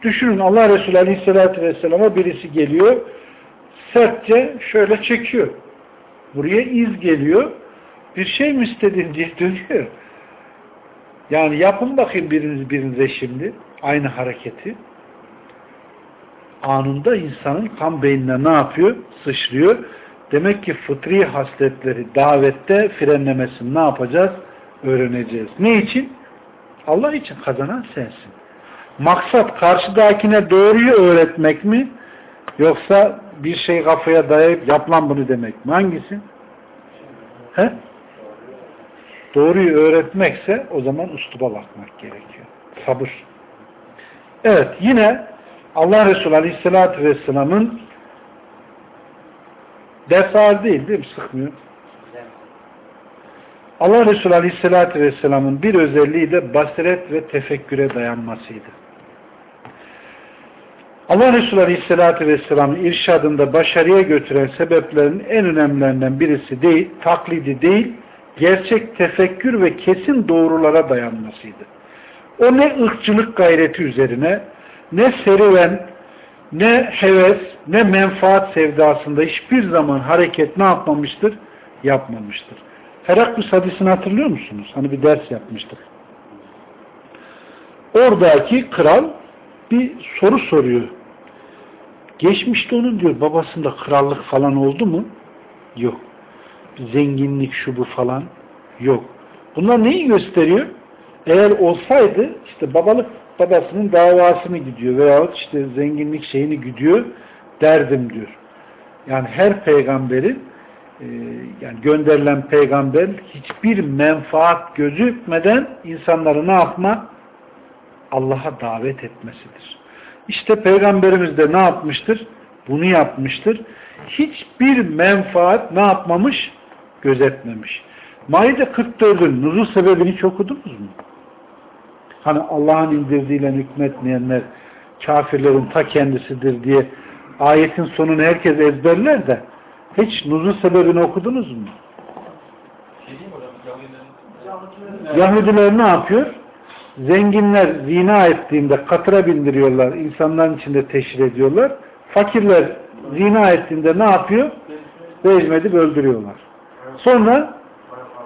Düşünün Allah Resulü Aleyhisselatü Vesselam'a birisi geliyor, sertçe şöyle çekiyor. Buraya iz geliyor. Bir şey mi istedin diye dönüyor. Yani yapın bakayım biriniz birinize şimdi aynı hareketi. Anında insanın kan beynine ne yapıyor? Sıçrıyor. Demek ki fıtri hasletleri davette frenlemesini ne yapacağız? Öğreneceğiz. Ne için? Allah için kazanan sensin. Maksat karşıdakine doğruyu öğretmek mi? Yoksa bir şey kafaya dayayıp yap bunu demek mi? Hangisi? He? Doğruyu öğretmekse o zaman ustuba bakmak gerekiyor. Sabır. Evet yine Allah Resulü Aleyhisselatü Vesselam'ın ağır değil değil mi? Sıkmıyor. Allah Resulü Aleyhisselatü Vesselam'ın bir özelliği de basiret ve tefekküre dayanmasıydı. Allah Resulü Aleyhisselatü Vesselam'ın irşadında başarıya götüren sebeplerin en önemlilerinden birisi değil, taklidi değil, gerçek tefekkür ve kesin doğrulara dayanmasıydı. O ne ırkçılık gayreti üzerine, ne serüven, ne heves, ne menfaat sevdasında hiçbir zaman hareket ne yapmamıştır? Yapmamıştır. Heraklus hadisini hatırlıyor musunuz? Hani bir ders yapmıştık. Oradaki kral bir soru soruyor. Geçmişte onun diyor babasında krallık falan oldu mu? Yok. Zenginlik şu bu falan yok. Bunlar neyi gösteriyor? Eğer olsaydı işte babalık babasının davasını gidiyor veyahut işte zenginlik şeyini gidiyor derdim diyor. Yani her peygamberin e, yani gönderilen peygamber hiçbir menfaat gözükmeden insanları ne yapma? Allah'a davet etmesidir. İşte peygamberimiz de ne yapmıştır? Bunu yapmıştır. Hiçbir menfaat ne yapmamış? Gözetmemiş. Maide 44'ün nuzul sebebini hiç okudunuz mu? Hani Allah'ın indirdiğiyle hükmetmeyenler kafirlerin ta kendisidir diye ayetin sonunu herkes ezberler de hiç nuzul sebebini okudunuz mu? Yahudiler ne yapıyor? Zenginler zina ettiğinde katıra bindiriyorlar, insanların içinde teşhir ediyorlar. Fakirler zina ettiğinde ne yapıyor? Rejim öldürüyorlar. Sonra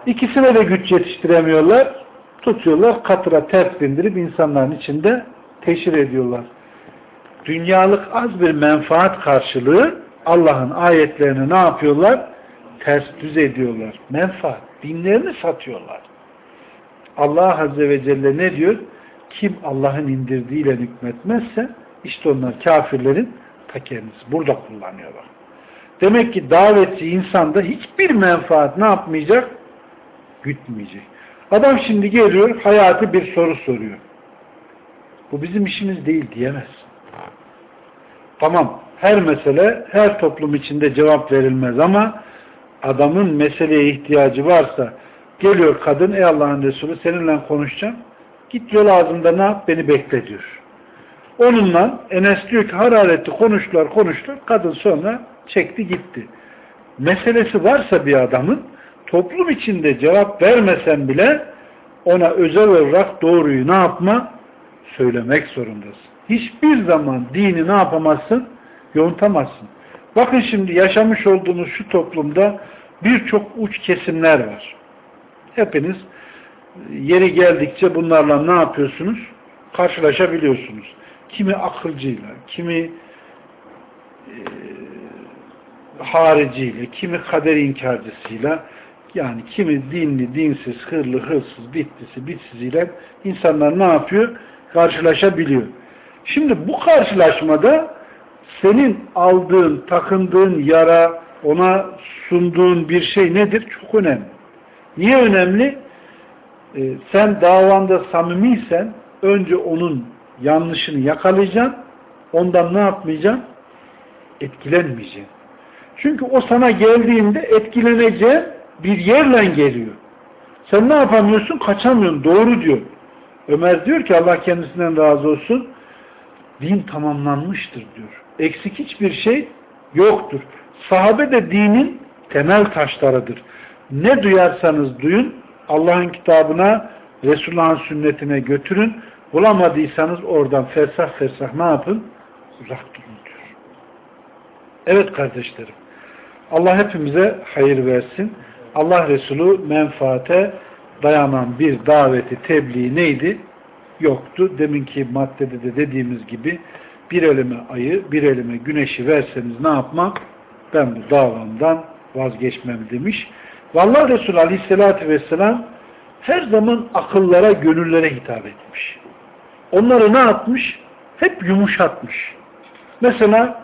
ikisine de güç yetiştiremiyorlar. Tutuyorlar, katıra ters bindirip insanların içinde teşhir ediyorlar. Dünyalık az bir menfaat karşılığı Allah'ın ayetlerini ne yapıyorlar? Ters düz ediyorlar. Menfaat. Dinlerini satıyorlar. Allah Azze ve Celle ne diyor? Kim Allah'ın indirdiğiyle hükmetmezse işte onlar kafirlerin ta kendisi. Burada kullanıyorlar. Demek ki davetçi insanda hiçbir menfaat ne yapmayacak? Gütmeyecek. Adam şimdi geliyor, hayatı bir soru soruyor. Bu bizim işimiz değil diyemez. Tamam, her mesele her toplum içinde cevap verilmez ama adamın meseleye ihtiyacı varsa geliyor kadın ey Allah'ın Resulü seninle konuşacağım. Git yol ağzında ne yap beni bekle diyor. Onunla Enes diyor ki hararetli konuştular konuştular. Kadın sonra çekti gitti. Meselesi varsa bir adamın toplum içinde cevap vermesen bile ona özel olarak doğruyu ne yapma? Söylemek zorundasın. Hiçbir zaman dini ne yapamazsın? Yontamazsın. Bakın şimdi yaşamış olduğumuz şu toplumda birçok uç kesimler var. Hepiniz yeri geldikçe bunlarla ne yapıyorsunuz? Karşılaşabiliyorsunuz. Kimi akılcıyla, kimi e, hariciyle, kimi kader inkarcısıyla, yani kimi dinli, dinsiz, hırlı, hırsız, bittisi, bitsiziyle insanlar ne yapıyor? Karşılaşabiliyor. Şimdi bu karşılaşmada senin aldığın, takındığın yara, ona sunduğun bir şey nedir? Çok önemli. Niye önemli? Ee, sen davanda samimiysen önce onun yanlışını yakalayacaksın. Ondan ne yapmayacaksın? Etkilenmeyeceksin. Çünkü o sana geldiğinde etkileneceğin bir yerle geliyor. Sen ne yapamıyorsun? Kaçamıyorsun. Doğru diyor. Ömer diyor ki Allah kendisinden razı olsun din tamamlanmıştır diyor. Eksik hiçbir şey yoktur. Sahabe de dinin temel taşlarıdır. Ne duyarsanız duyun Allah'ın kitabına Resulullah'ın sünnetine götürün. Bulamadıysanız oradan fersah fersah ne yapın? Uzak durun diyor. Evet kardeşlerim. Allah hepimize hayır versin. Allah Resulü menfaate dayanan bir daveti, tebliği neydi? Yoktu. Deminki maddede de dediğimiz gibi bir elime ayı, bir elime güneşi verseniz ne yapmam? Ben bu davamdan vazgeçmem demiş. Vallahi Resulü Aleyhisselatü Vesselam her zaman akıllara, gönüllere hitap etmiş. Onları ne yapmış? Hep yumuşatmış. Mesela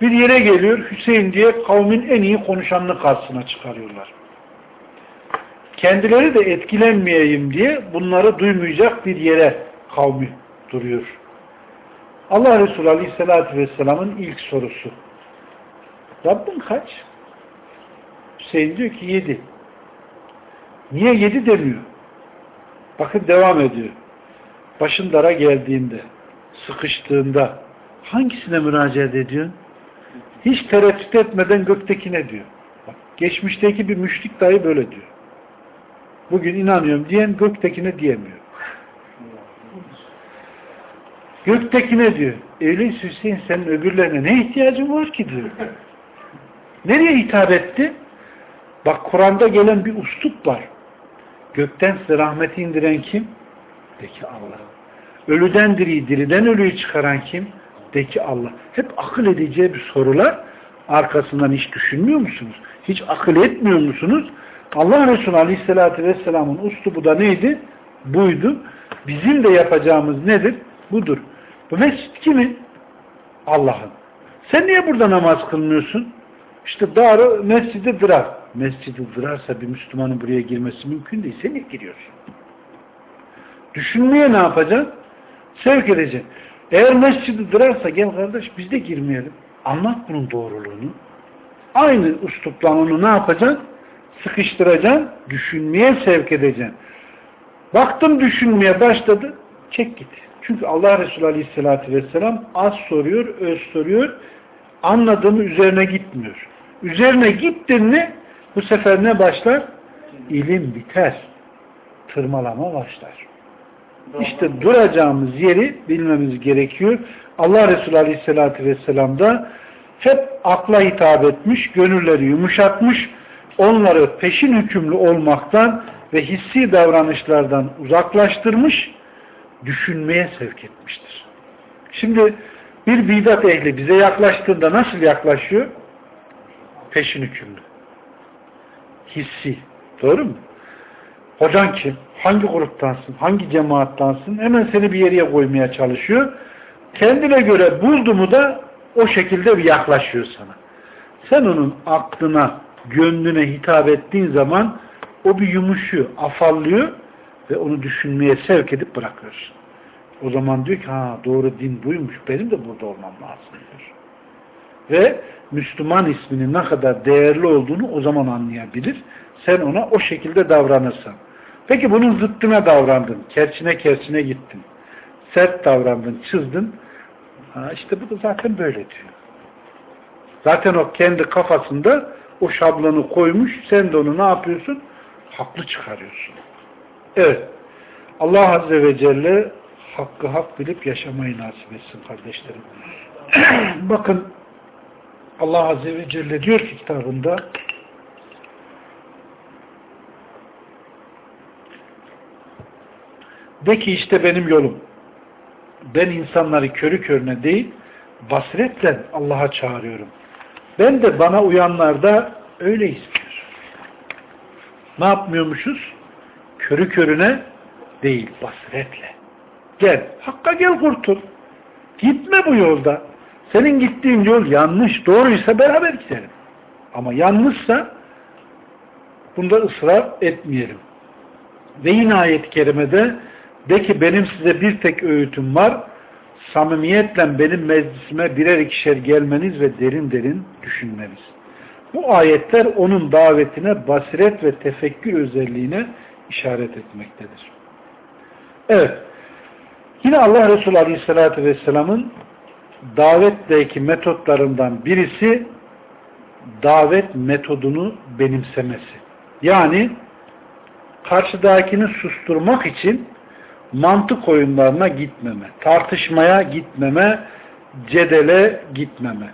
bir yere geliyor Hüseyin diye kavmin en iyi konuşanını karşısına çıkarıyorlar. Kendileri de etkilenmeyeyim diye bunları duymayacak bir yere kavmi duruyor. Allah Resulü Aleyhisselatü Vesselam'ın ilk sorusu. Rabbin kaç? Hüseyin diyor ki yedi. Niye yedi demiyor? Bakın devam ediyor. Başın dara geldiğinde, sıkıştığında hangisine müracaat ediyorsun? Hiç tereddüt etmeden göktekine diyor. Bak, geçmişteki bir müşrik dahi böyle diyor. Bugün inanıyorum diyen göktekine diyemiyor. Göktekine diyor. Öyleyse Hüseyin senin öbürlerine ne ihtiyacın var ki diyor. Nereye hitap etti? Bak Kur'an'da gelen bir uslup var. Gökten size rahmeti indiren kim? De ki Allah. Ölüden diriyi, diriden ölüyü çıkaran kim? De ki Allah. Hep akıl edeceği bir sorular arkasından hiç düşünmüyor musunuz? Hiç akıl etmiyor musunuz? Allah Resulü Aleyhisselatü Vesselam'ın uslubu da neydi? Buydu. Bizim de yapacağımız nedir? Budur. Bu mescit kimin? Allah'ın. Sen niye burada namaz kılmıyorsun? İşte darı mescidi dırar. Mescidi dırarsa bir Müslümanın buraya girmesi mümkün değil. Sen ilk giriyorsun. Düşünmeye ne yapacaksın? Sevk edeceksin. Eğer mescidi dırarsa gel kardeş biz de girmeyelim. Anlat bunun doğruluğunu. Aynı uslupla onu ne yapacaksın? Sıkıştıracaksın. Düşünmeye sevk edeceksin. Baktım düşünmeye başladı. Çek git. Çünkü Allah Resulü Aleyhisselatü Vesselam az soruyor, öz soruyor. Anladığımı üzerine gitmiyor. Üzerine gittin mi bu sefer ne başlar? İlim biter. Tırmalama başlar. İşte duracağımız yeri bilmemiz gerekiyor. Allah Resulü Aleyhisselatü Vesselam da hep akla hitap etmiş, gönülleri yumuşatmış, onları peşin hükümlü olmaktan ve hissi davranışlardan uzaklaştırmış, düşünmeye sevk etmiştir. Şimdi bir bidat ehli bize yaklaştığında nasıl yaklaşıyor? Peşin hükümlü. Hissi. Doğru mu? Hocan kim? Hangi gruptansın? Hangi cemaattansın? Hemen seni bir yere koymaya çalışıyor. Kendine göre buldu mu da o şekilde bir yaklaşıyor sana. Sen onun aklına, gönlüne hitap ettiğin zaman o bir yumuşuyor, afallıyor ve onu düşünmeye sevk edip bırakıyorsun. O zaman diyor ki ha doğru din buymuş benim de burada olmam lazım diyor. Ve Müslüman isminin ne kadar değerli olduğunu o zaman anlayabilir. Sen ona o şekilde davranırsan. Peki bunun zıttına davrandın. Kerçine kerçine gittin. Sert davrandın, çızdın. Ha işte bu da zaten böyle diyor. Zaten o kendi kafasında o şablonu koymuş. Sen de onu ne yapıyorsun? Haklı çıkarıyorsun. Evet. Allah Azze ve Celle hakkı hak bilip yaşamayı nasip etsin kardeşlerim. Bakın Allah Azze ve Celle diyor ki kitabında de ki işte benim yolum. Ben insanları körü körüne değil basiretle Allah'a çağırıyorum. Ben de bana uyanlar da öyle istiyor. Ne yapmıyormuşuz? Körü körüne değil basiretle. Gel. Hakka gel kurtul. Gitme bu yolda. Senin gittiğin yol yanlış. Doğruysa beraber gidelim. Ama yanlışsa bunda ısrar etmeyelim. Ve yine ayet-i kerimede de ki benim size bir tek öğütüm var. Samimiyetle benim meclisime birer ikişer gelmeniz ve derin derin düşünmeniz. Bu ayetler onun davetine basiret ve tefekkür özelliğine işaret etmektedir. Evet. Yine Allah Resulü Aleyhisselatü Vesselam'ın davetteki metotlarından birisi davet metodunu benimsemesi. Yani karşıdakini susturmak için mantık oyunlarına gitmeme, tartışmaya gitmeme, cedele gitmeme.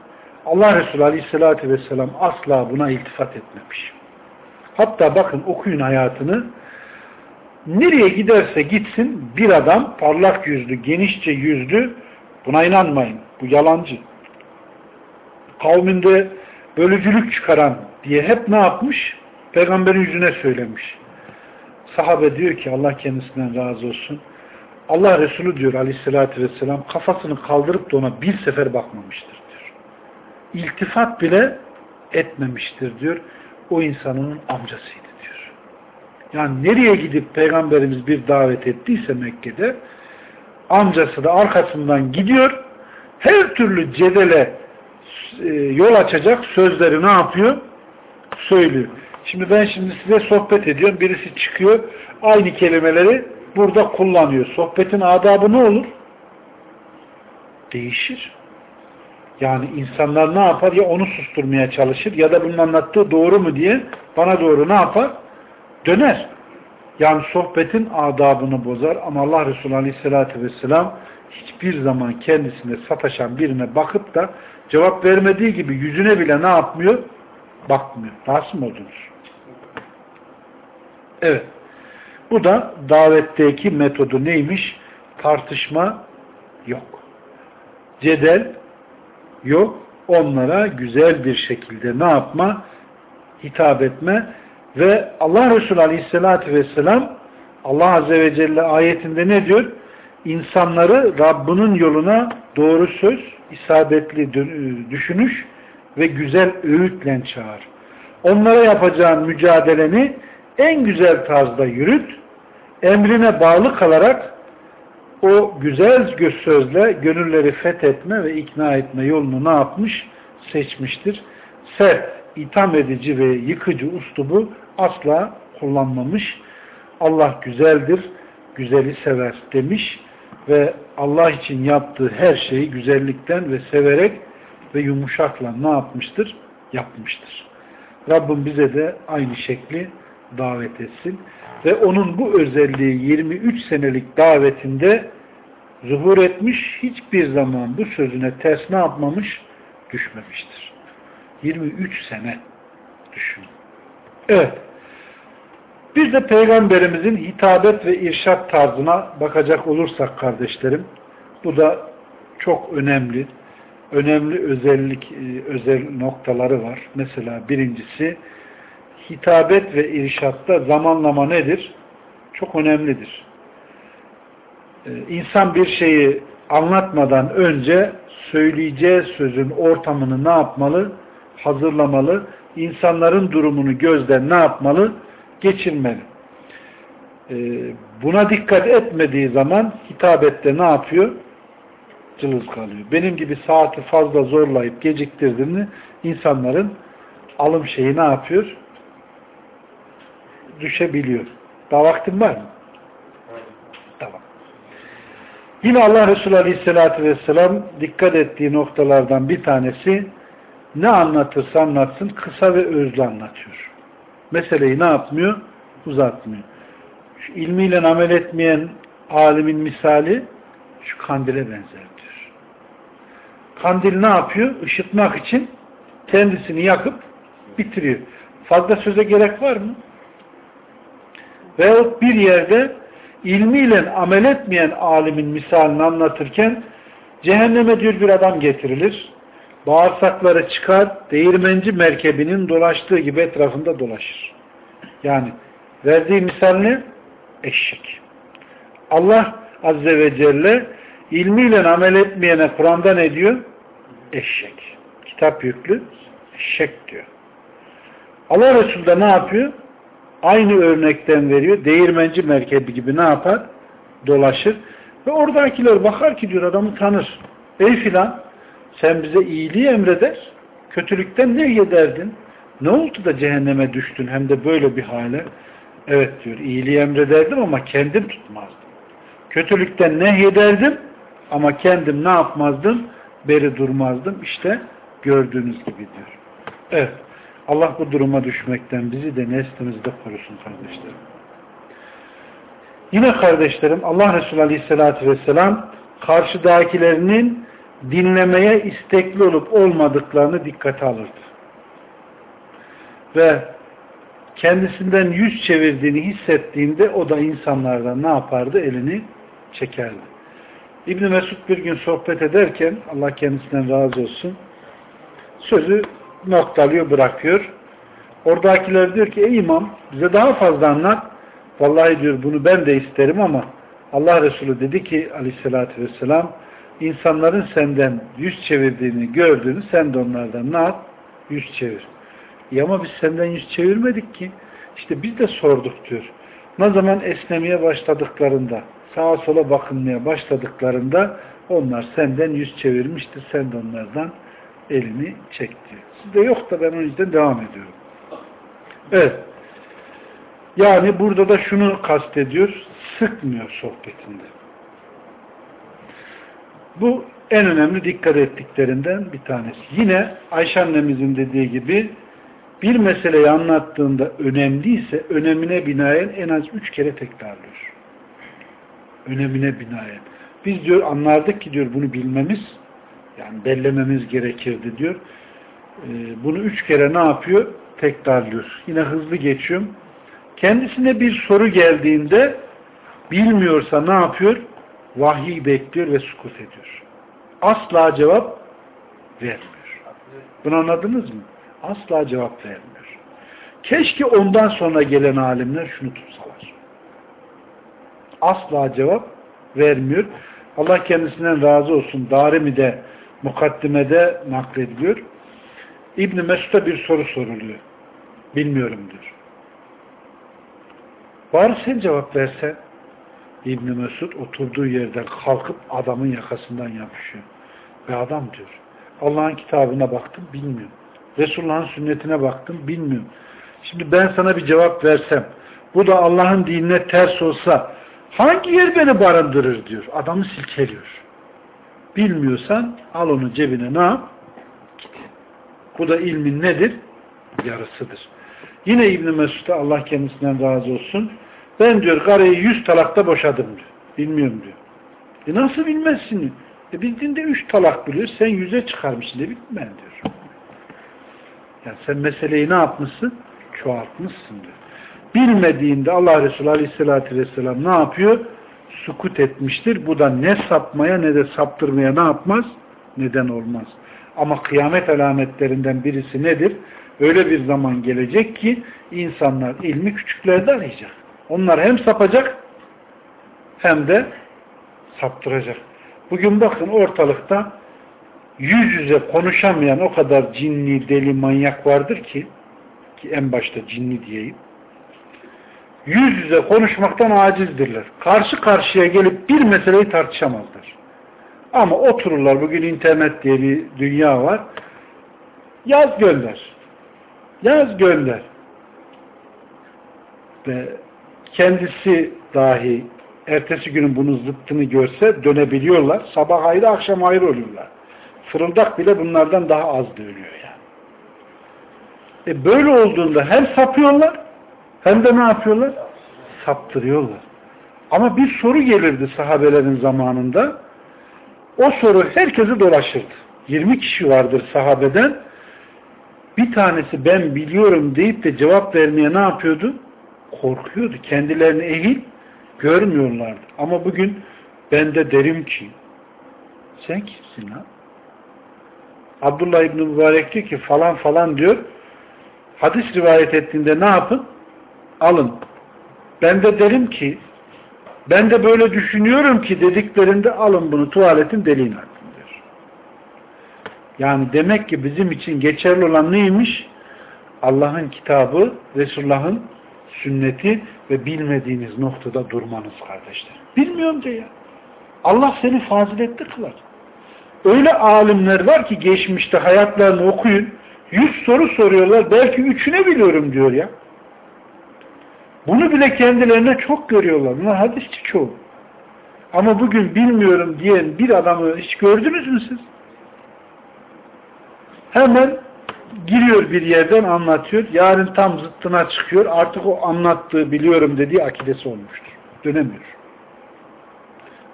Allah Resulü Aleyhisselatü Vesselam asla buna iltifat etmemiş. Hatta bakın okuyun hayatını. Nereye giderse gitsin bir adam parlak yüzlü, genişçe yüzlü buna inanmayın. Bu yalancı. Kavminde bölücülük çıkaran diye hep ne yapmış? Peygamberin yüzüne söylemiş. Sahabe diyor ki Allah kendisinden razı olsun. Allah Resulü diyor aleyhissalatü vesselam kafasını kaldırıp da ona bir sefer bakmamıştır diyor. İltifat bile etmemiştir diyor. O insanın amcasıydı diyor. Yani nereye gidip peygamberimiz bir davet ettiyse Mekke'de amcası da arkasından gidiyor. Her türlü cedele e, yol açacak sözleri ne yapıyor? Söylüyor. Şimdi ben şimdi size sohbet ediyorum. Birisi çıkıyor. Aynı kelimeleri burada kullanıyor. Sohbetin adabı ne olur? Değişir. Yani insanlar ne yapar? Ya onu susturmaya çalışır ya da bunun anlattığı doğru mu diye bana doğru ne yapar? Döner. Yani sohbetin adabını bozar ama Allah Resulü Aleyhisselatü Vesselam hiçbir zaman kendisine sataşan birine bakıp da cevap vermediği gibi yüzüne bile ne yapmıyor? Bakmıyor. Rahatsız mı oldunuz? Evet. Bu da davetteki metodu neymiş? Tartışma yok. Cedel yok. Onlara güzel bir şekilde ne yapma? Hitap etme ve Allah Resulü Aleyhisselatü Vesselam Allah Azze ve Celle ayetinde ne diyor? İnsanları Rabbinin yoluna doğru söz, isabetli düşünüş ve güzel öğütle çağır. Onlara yapacağın mücadeleni en güzel tarzda yürüt, emrine bağlı kalarak o güzel sözle gönülleri fethetme ve ikna etme yolunu ne yapmış? Seçmiştir. Sert, itham edici ve yıkıcı uslubu asla kullanmamış. Allah güzeldir, güzeli sever demiş ve Allah için yaptığı her şeyi güzellikten ve severek ve yumuşakla ne yapmıştır? Yapmıştır. Rabbim bize de aynı şekli davet etsin. Ve onun bu özelliği 23 senelik davetinde zuhur etmiş, hiçbir zaman bu sözüne ters ne yapmamış? Düşmemiştir. 23 sene düşün. Evet. Biz de Peygamberimizin hitabet ve irşat tarzına bakacak olursak kardeşlerim, bu da çok önemli. Önemli özellik, e, özel noktaları var. Mesela birincisi, hitabet ve irşatta zamanlama nedir? Çok önemlidir. Ee, insan bir şeyi anlatmadan önce söyleyeceği sözün ortamını ne yapmalı? Hazırlamalı. İnsanların durumunu gözden ne yapmalı? Geçirmeli. Ee, buna dikkat etmediği zaman hitabette ne yapıyor? cılız kalıyor. Benim gibi saati fazla zorlayıp geciktirdiğini insanların alım şeyi ne yapıyor? Düşebiliyor. Daha vaktin var mı? Tamam. Yine Allah Resulü Aleyhisselatü Vesselam dikkat ettiği noktalardan bir tanesi ne anlatırsa anlatsın kısa ve özlü anlatıyor. Meseleyi ne yapmıyor? Uzatmıyor. Şu ilmiyle amel etmeyen alimin misali şu kandile benzer diyor. Kandil ne yapıyor? Işıtmak için kendisini yakıp bitiriyor. Fazla söze gerek var mı? Veyahut bir yerde ilmiyle amel etmeyen alimin misalini anlatırken cehenneme diyor bir adam getirilir. Bağırsakları çıkar, değirmenci merkebinin dolaştığı gibi etrafında dolaşır. Yani verdiği misal ne? Eşek. Allah Azze ve Celle ilmiyle amel etmeyene Kur'an'da ne diyor? Eşek. Kitap yüklü eşek diyor. Allah Resulü de ne yapıyor? Aynı örnekten veriyor. Değirmenci merkebi gibi ne yapar? Dolaşır. Ve oradakiler bakar ki diyor adamı tanır. Ey filan sen bize iyiliği emreder. Kötülükten ne yederdin? Ne oldu da cehenneme düştün hem de böyle bir hale? Evet diyor iyiliği emrederdim ama kendim tutmazdım. Kötülükten nehyederdim ama kendim ne yapmazdım? Beri durmazdım. İşte gördüğünüz gibi diyor. Evet. Allah bu duruma düşmekten bizi de neslimizi de korusun kardeşlerim. Yine kardeşlerim Allah Resulü Aleyhisselatü Vesselam karşıdakilerinin dinlemeye istekli olup olmadıklarını dikkate alırdı. Ve kendisinden yüz çevirdiğini hissettiğinde o da insanlardan ne yapardı? Elini çekerdi. İbn Mesud bir gün sohbet ederken Allah kendisinden razı olsun sözü noktalıyor, bırakıyor. Oradakiler diyor ki ey imam bize daha fazla anlat. Vallahi diyor bunu ben de isterim ama Allah Resulü dedi ki aleyhissalatü vesselam insanların senden yüz çevirdiğini gördüğünü sen de onlardan ne yap? Yüz çevir. İyi ama biz senden yüz çevirmedik ki. İşte biz de sorduk diyor. Ne zaman esnemeye başladıklarında, sağa sola bakınmaya başladıklarında onlar senden yüz çevirmiştir. Sen de onlardan elini çekti. Sizde yok da ben o yüzden devam ediyorum. Evet. Yani burada da şunu kastediyor. Sıkmıyor sohbetinde. Bu en önemli dikkat ettiklerinden bir tanesi. Yine Ayşe annemizin dediği gibi bir meseleyi anlattığında önemliyse önemine binaen en az üç kere tekrarlıyor. Önemine binaen. Biz diyor anlardık ki diyor bunu bilmemiz yani bellememiz gerekirdi diyor. Ee, bunu üç kere ne yapıyor? Tekrarlıyor. Yine hızlı geçiyorum. Kendisine bir soru geldiğinde bilmiyorsa ne yapıyor? Vahiy bekliyor ve sukut ediyor. Asla cevap vermiyor. Bunu anladınız mı? Asla cevap vermiyor. Keşke ondan sonra gelen alimler şunu tutsalar. Asla cevap vermiyor. Allah kendisinden razı olsun. Darimi'de mukaddimede naklediliyor. İbn Mesud'a bir soru soruluyor. Bilmiyorum diyor. Bari sen cevap versen İbn Mesud oturduğu yerden kalkıp adamın yakasından yapışıyor. Ve adam diyor. Allah'ın kitabına baktım bilmiyorum. Resulullah'ın sünnetine baktım bilmiyorum. Şimdi ben sana bir cevap versem bu da Allah'ın dinine ters olsa hangi yer beni barındırır diyor. Adamı silkeliyor. Bilmiyorsan al onu cebine ne yap? Git. Bu da ilmin nedir? Yarısıdır. Yine İbn Mesud'a Allah kendisinden razı olsun. Ben diyor karıyı yüz talakta boşadım diyor. Bilmiyorum diyor. E nasıl bilmezsin? E bildiğinde üç talak biliyor. Sen yüze çıkarmışsın de bilmem diyor. Yani sen meseleyi ne yapmışsın? Çoğaltmışsın diyor. Bilmediğinde Allah Resulü Aleyhisselatü Vesselam ne yapıyor? Sukut etmiştir. Bu da ne sapmaya ne de saptırmaya ne yapmaz? Neden olmaz. Ama kıyamet alametlerinden birisi nedir? Öyle bir zaman gelecek ki insanlar ilmi küçüklerde arayacak. Onlar hem sapacak hem de saptıracak. Bugün bakın ortalıkta yüz yüze konuşamayan o kadar cinli, deli, manyak vardır ki ki en başta cinli diyeyim yüz yüze konuşmaktan acizdirler. Karşı karşıya gelip bir meseleyi tartışamazlar. Ama otururlar. Bugün internet diye bir dünya var. Yaz gönder. Yaz gönder. Ve kendisi dahi ertesi günün bunun zıttını görse dönebiliyorlar. Sabah ayrı, akşam ayrı oluyorlar. Fırıldak bile bunlardan daha az dönüyor yani. E böyle olduğunda hem sapıyorlar hem de ne yapıyorlar? Saptırıyorlar. Ama bir soru gelirdi sahabelerin zamanında. O soru herkesi dolaşırdı. 20 kişi vardır sahabeden. Bir tanesi ben biliyorum deyip de cevap vermeye ne yapıyordu? Korkuyordu. Kendilerini ehil görmüyorlardı. Ama bugün ben de derim ki sen kimsin ha? Abdullah İbni Mübarek diyor ki falan falan diyor hadis rivayet ettiğinde ne yapın? Alın. Ben de derim ki ben de böyle düşünüyorum ki dediklerinde alın bunu tuvaletin deliğine atın diyor. Yani demek ki bizim için geçerli olan neymiş? Allah'ın kitabı, Resulullah'ın sünneti ve bilmediğiniz noktada durmanız kardeşler. Bilmiyorum diye. Allah seni faziletli kılar. Öyle alimler var ki geçmişte hayatlarını okuyun. Yüz soru soruyorlar. Belki üçüne biliyorum diyor ya. Bunu bile kendilerine çok görüyorlar. Bunlar hadisçi çoğu. Ama bugün bilmiyorum diyen bir adamı hiç gördünüz mü siz? Hemen giriyor bir yerden anlatıyor. Yarın tam zıttına çıkıyor. Artık o anlattığı biliyorum dediği akidesi olmuştur. Dönemiyor.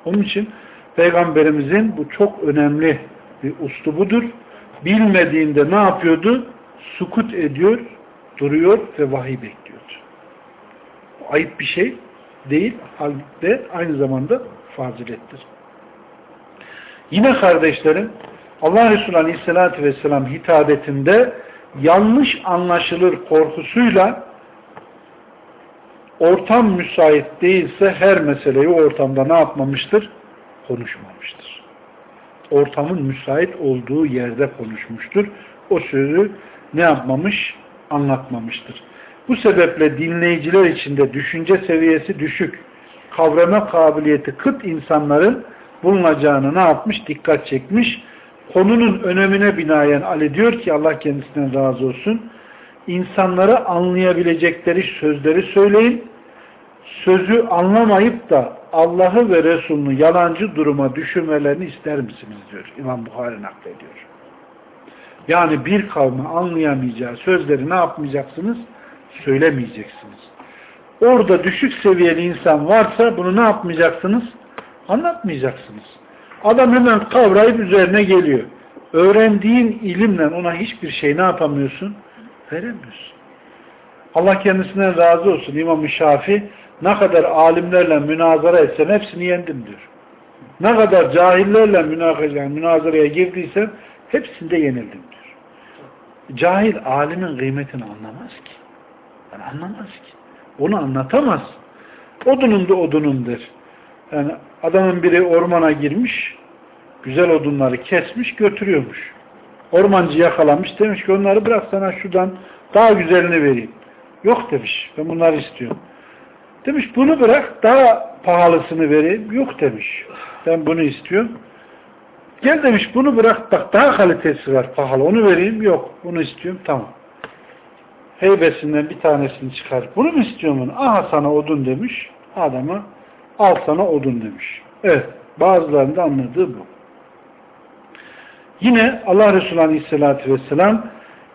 Onun için Peygamberimizin bu çok önemli bir uslubudur. Bilmediğinde ne yapıyordu? Sukut ediyor, duruyor ve vahiy bekliyordu. Ayıp bir şey değil, halde aynı zamanda fazilettir. Yine kardeşlerim, Allah Resulü Aleyhisselatü Vesselam hitabetinde yanlış anlaşılır korkusuyla ortam müsait değilse her meseleyi ortamda ne yapmamıştır? Konuşmamıştır. Ortamın müsait olduğu yerde konuşmuştur. O sözü ne yapmamış? Anlatmamıştır. Bu sebeple dinleyiciler içinde düşünce seviyesi düşük, kavrama kabiliyeti kıt insanların bulunacağını ne yapmış? Dikkat çekmiş konunun önemine binaen Ali diyor ki Allah kendisinden razı olsun insanlara anlayabilecekleri sözleri söyleyin sözü anlamayıp da Allah'ı ve Resulünü yalancı duruma düşürmelerini ister misiniz diyor İmam Bukhari naklediyor. Yani bir kavmi anlayamayacağı sözleri ne yapmayacaksınız? Söylemeyeceksiniz. Orada düşük seviyeli insan varsa bunu ne yapmayacaksınız? Anlatmayacaksınız. Adam hemen kavrayıp üzerine geliyor. Öğrendiğin ilimle ona hiçbir şey ne yapamıyorsun? Veremiyorsun. Allah kendisinden razı olsun. İmam-ı Şafi ne kadar alimlerle münazara etsen hepsini yendim diyor. Ne kadar cahillerle münazaraya girdiysen hepsinde yenildim diyor. Cahil alimin kıymetini anlamaz ki. Yani anlamaz ki. Onu anlatamaz. Odunun da odunundur. Yani adamın biri ormana girmiş, güzel odunları kesmiş, götürüyormuş. Ormancı yakalamış, demiş ki onları bırak sana şuradan daha güzelini vereyim. Yok demiş, ben bunları istiyorum. Demiş bunu bırak, daha pahalısını vereyim. Yok demiş, ben bunu istiyorum. Gel demiş bunu bırak, bak daha kalitesi var, pahalı, onu vereyim. Yok, bunu istiyorum, tamam. Heybesinden bir tanesini çıkar. Bunu mu istiyorsun? Aha sana odun demiş. Adama al sana odun demiş. Evet. Bazılarının da anladığı bu. Yine Allah Resulü Aleyhisselatü Vesselam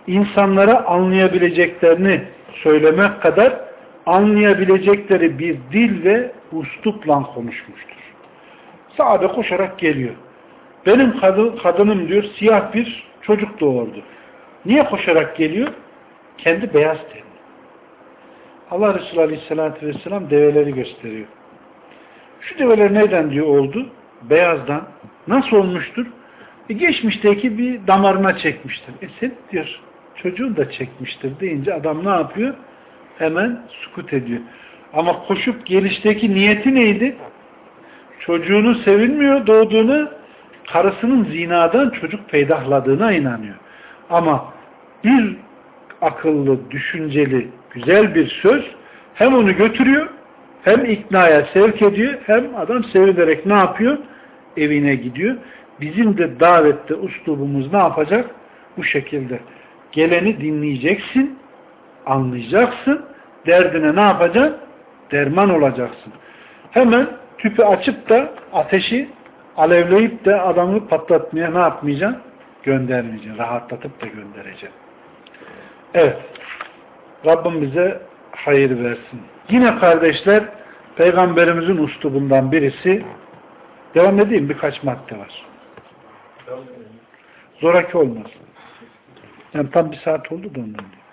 insanlara anlayabileceklerini söylemek kadar anlayabilecekleri bir dil ve uslupla konuşmuştur. Sahabe koşarak geliyor. Benim kadın, kadınım diyor siyah bir çocuk doğurdu. Niye koşarak geliyor? Kendi beyaz tenli. Allah Resulü Aleyhisselatü Vesselam develeri gösteriyor. Şu develer neden diyor oldu? Beyazdan. Nasıl olmuştur? E geçmişteki bir damarına çekmiştir. E sen diyor çocuğun da çekmiştir deyince adam ne yapıyor? Hemen sukut ediyor. Ama koşup gelişteki niyeti neydi? Çocuğunu sevilmiyor doğduğunu karısının zinadan çocuk peydahladığına inanıyor. Ama bir akıllı, düşünceli, güzel bir söz hem onu götürüyor hem iknaya sevk ediyor hem adam sevinerek ne yapıyor? evine gidiyor. Bizim de davette uslubumuz ne yapacak? Bu şekilde. Geleni dinleyeceksin, anlayacaksın, derdine ne yapacaksın? Derman olacaksın. Hemen tüpü açıp da ateşi alevleyip de adamı patlatmaya ne yapmayacaksın? Göndermeyeceksin. Rahatlatıp da göndereceksin. Evet. Rabbim bize hayır versin. Yine kardeşler Peygamberimizin uslubundan birisi devam edeyim birkaç madde var. Zoraki olmaz. Yani tam bir saat oldu da ondan diyor.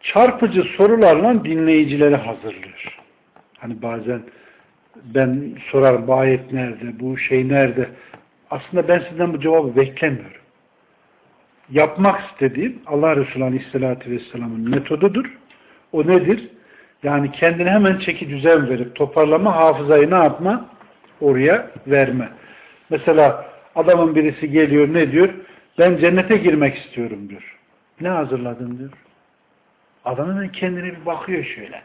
Çarpıcı sorularla dinleyicileri hazırlıyor. Hani bazen ben sorarım bu ayet nerede, bu şey nerede? Aslında ben sizden bu cevabı beklemiyorum. Yapmak istediğim Allah Resulü Aleyhisselatü Vesselam'ın metodudur. O nedir? Yani kendine hemen çeki düzen verip toparlama, hafızayı ne yapma? Oraya verme. Mesela adamın birisi geliyor ne diyor? Ben cennete girmek istiyorum diyor. Ne hazırladın diyor. Adam hemen kendine bir bakıyor şöyle.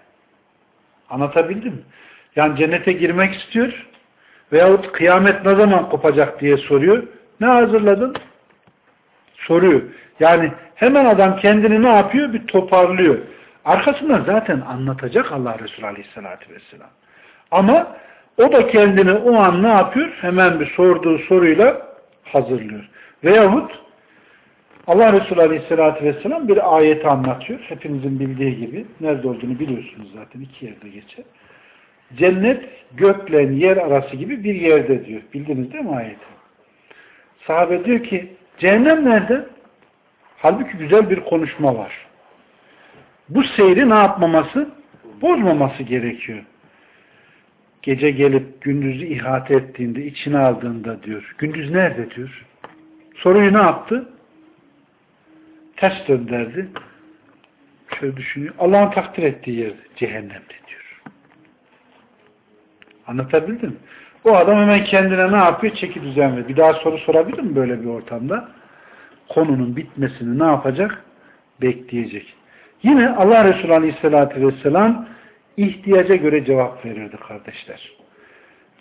Anlatabildim mi? Yani cennete girmek istiyor veyahut kıyamet ne zaman kopacak diye soruyor. Ne hazırladın? Soruyor. Yani hemen adam kendini ne yapıyor? Bir toparlıyor. Arkasından zaten anlatacak Allah Resulü Aleyhisselatü Vesselam. Ama o da kendini o an ne yapıyor? Hemen bir sorduğu soruyla hazırlıyor. Veyahut Allah Resulü Aleyhisselatü Vesselam bir ayeti anlatıyor. Hepinizin bildiği gibi. Nerede olduğunu biliyorsunuz zaten. iki yerde geçer. Cennet gökle yer arası gibi bir yerde diyor. Bildiniz değil mi ayeti? Sahabe diyor ki cehennem nerede? Halbuki güzel bir konuşma var. Bu seyri ne yapmaması? Bozmaması gerekiyor. Gece gelip gündüzü ihate ettiğinde, içine aldığında diyor. Gündüz nerede diyor. Soruyu ne yaptı? Ters dönderdi. Şöyle düşünüyor. Allah'ın takdir ettiği yerde. Cehennemde diyor. Anlatabildim mi? O adam hemen kendine ne yapıyor? Çeki düzen ver. Bir daha soru sorabilir mi böyle bir ortamda? Konunun bitmesini ne yapacak? Bekleyecek. Yine Allah Resulü Aleyhisselatü Vesselam ihtiyaca göre cevap verirdi kardeşler.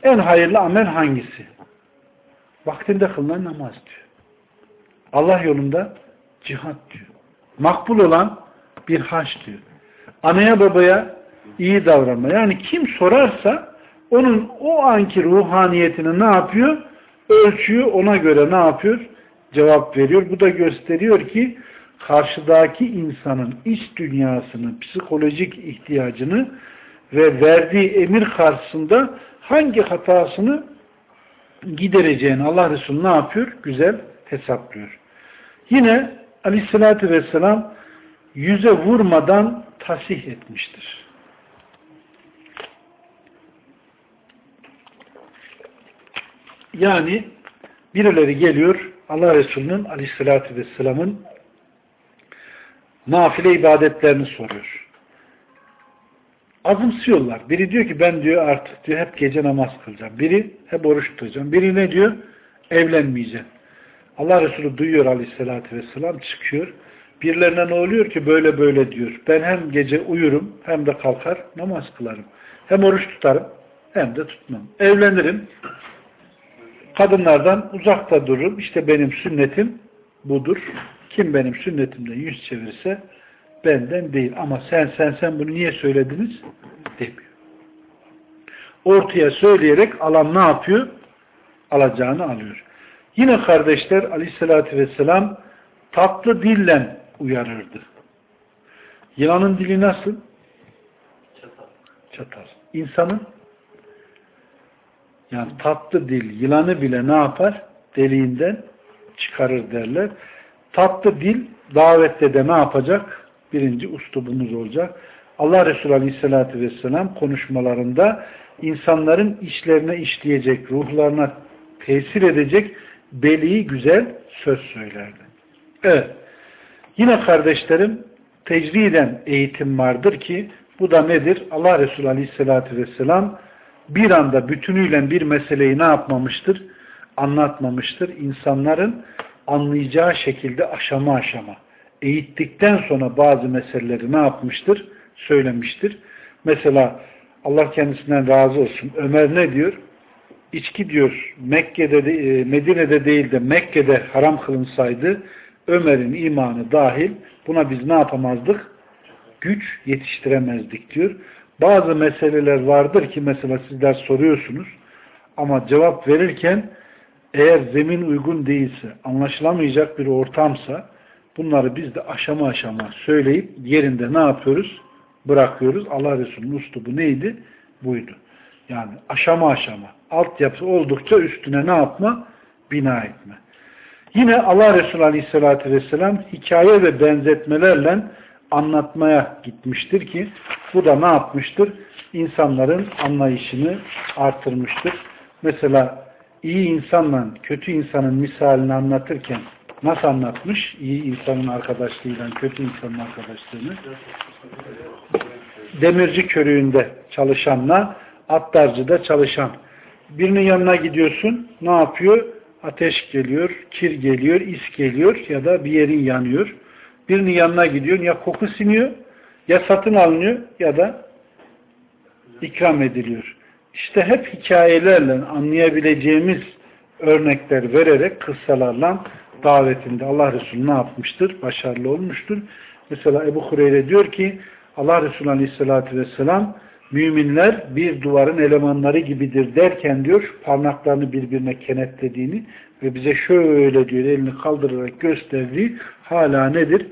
En hayırlı amel hangisi? Vaktinde kılınan namaz diyor. Allah yolunda cihat diyor. Makbul olan bir haç diyor. Anaya babaya iyi davranma. Yani kim sorarsa onun o anki ruhaniyetini ne yapıyor? Ölçüyor. Ona göre ne yapıyor? Cevap veriyor. Bu da gösteriyor ki karşıdaki insanın iç dünyasını, psikolojik ihtiyacını ve verdiği emir karşısında hangi hatasını gidereceğini Allah Resulü ne yapıyor? Güzel hesaplıyor. Yine aleyhissalatü vesselam yüze vurmadan tasih etmiştir. Yani birileri geliyor Allah Resulü'nün aleyhissalatü vesselamın nafile ibadetlerini soruyor. Azımsıyorlar. Biri diyor ki ben diyor artık diyor hep gece namaz kılacağım. Biri hep oruç tutacağım. Biri ne diyor? Evlenmeyeceğim. Allah Resulü duyuyor aleyhissalatü vesselam çıkıyor. Birilerine ne oluyor ki böyle böyle diyor. Ben hem gece uyurum hem de kalkar namaz kılarım. Hem oruç tutarım hem de tutmam. Evlenirim. Kadınlardan uzakta dururum. İşte benim sünnetim budur. Kim benim sünnetimden yüz çevirirse benden değil. Ama sen sen sen bunu niye söylediniz? Demiyor. Ortaya söyleyerek alan ne yapıyor? Alacağını alıyor. Yine kardeşler aleyhissalatü vesselam tatlı dille uyarırdı. Yılanın dili nasıl? Çatal. Çatal. İnsanın yani tatlı dil yılanı bile ne yapar? Deliğinden çıkarır derler. Tatlı dil davette de ne yapacak? Birinci ustubumuz olacak. Allah Resulü Aleyhisselatü Vesselam konuşmalarında insanların işlerine işleyecek, ruhlarına tesir edecek beliği güzel söz söylerdi. Evet. Yine kardeşlerim tecriden eğitim vardır ki bu da nedir? Allah Resulü Aleyhisselatü Vesselam bir anda bütünüyle bir meseleyi ne yapmamıştır? Anlatmamıştır. İnsanların anlayacağı şekilde aşama aşama eğittikten sonra bazı meseleleri ne yapmıştır? Söylemiştir. Mesela Allah kendisinden razı olsun. Ömer ne diyor? içki diyor Mekke'de de, e, Medine'de değil de Mekke'de haram kılınsaydı Ömer'in imanı dahil buna biz ne yapamazdık? Güç yetiştiremezdik diyor. Bazı meseleler vardır ki mesela sizler soruyorsunuz ama cevap verirken eğer zemin uygun değilse, anlaşılamayacak bir ortamsa bunları biz de aşama aşama söyleyip yerinde ne yapıyoruz? Bırakıyoruz. Allah Resulü'nün uslubu neydi? Buydu. Yani aşama aşama. Altyapı oldukça üstüne ne yapma? Bina etme. Yine Allah Resulü Aleyhisselatü Vesselam hikaye ve benzetmelerle anlatmaya gitmiştir ki bu da ne yapmıştır? İnsanların anlayışını artırmıştır. Mesela iyi insanla kötü insanın misalini anlatırken nasıl anlatmış? İyi insanın arkadaşlığıyla kötü insanın arkadaşlığını. Demirci körüğünde çalışanla attarcıda çalışan. Birinin yanına gidiyorsun ne yapıyor? Ateş geliyor, kir geliyor, is geliyor ya da bir yerin yanıyor. Birinin yanına gidiyorsun ya koku siniyor ya satın alınıyor ya da ikram ediliyor. İşte hep hikayelerle anlayabileceğimiz örnekler vererek kıssalarla davetinde Allah Resulü ne yapmıştır? Başarılı olmuştur. Mesela Ebu Hureyre diyor ki Allah Resulü Aleyhisselatü Vesselam müminler bir duvarın elemanları gibidir derken diyor parmaklarını birbirine kenetlediğini ve bize şöyle diyor elini kaldırarak gösterdiği hala nedir?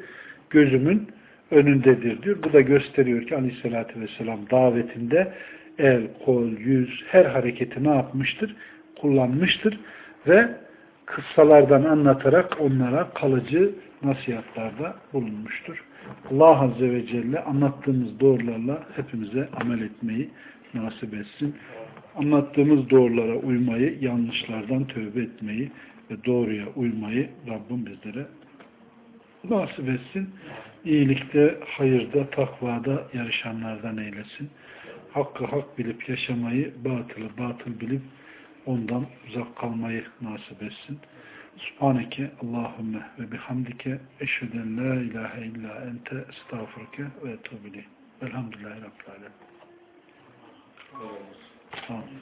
Gözümün önündedir diyor. Bu da gösteriyor ki Aleyhisselatü Vesselam davetinde el, kol, yüz her hareketi ne yapmıştır? Kullanmıştır ve kıssalardan anlatarak onlara kalıcı nasihatlarda bulunmuştur. Allah Azze ve Celle anlattığımız doğrularla hepimize amel etmeyi nasip etsin. Anlattığımız doğrulara uymayı, yanlışlardan tövbe etmeyi ve doğruya uymayı Rabbim bizlere nasip etsin. İyilikte, hayırda, takvada yarışanlardan eylesin. Hakkı hak bilip yaşamayı, batılı batıl bilip ondan uzak kalmayı nasip etsin. Subhaneke Allahümme ve bihamdike eşheden la ilahe illa ente estağfurke ve etubili. Velhamdülillahi Rabbil Alemin. Amin.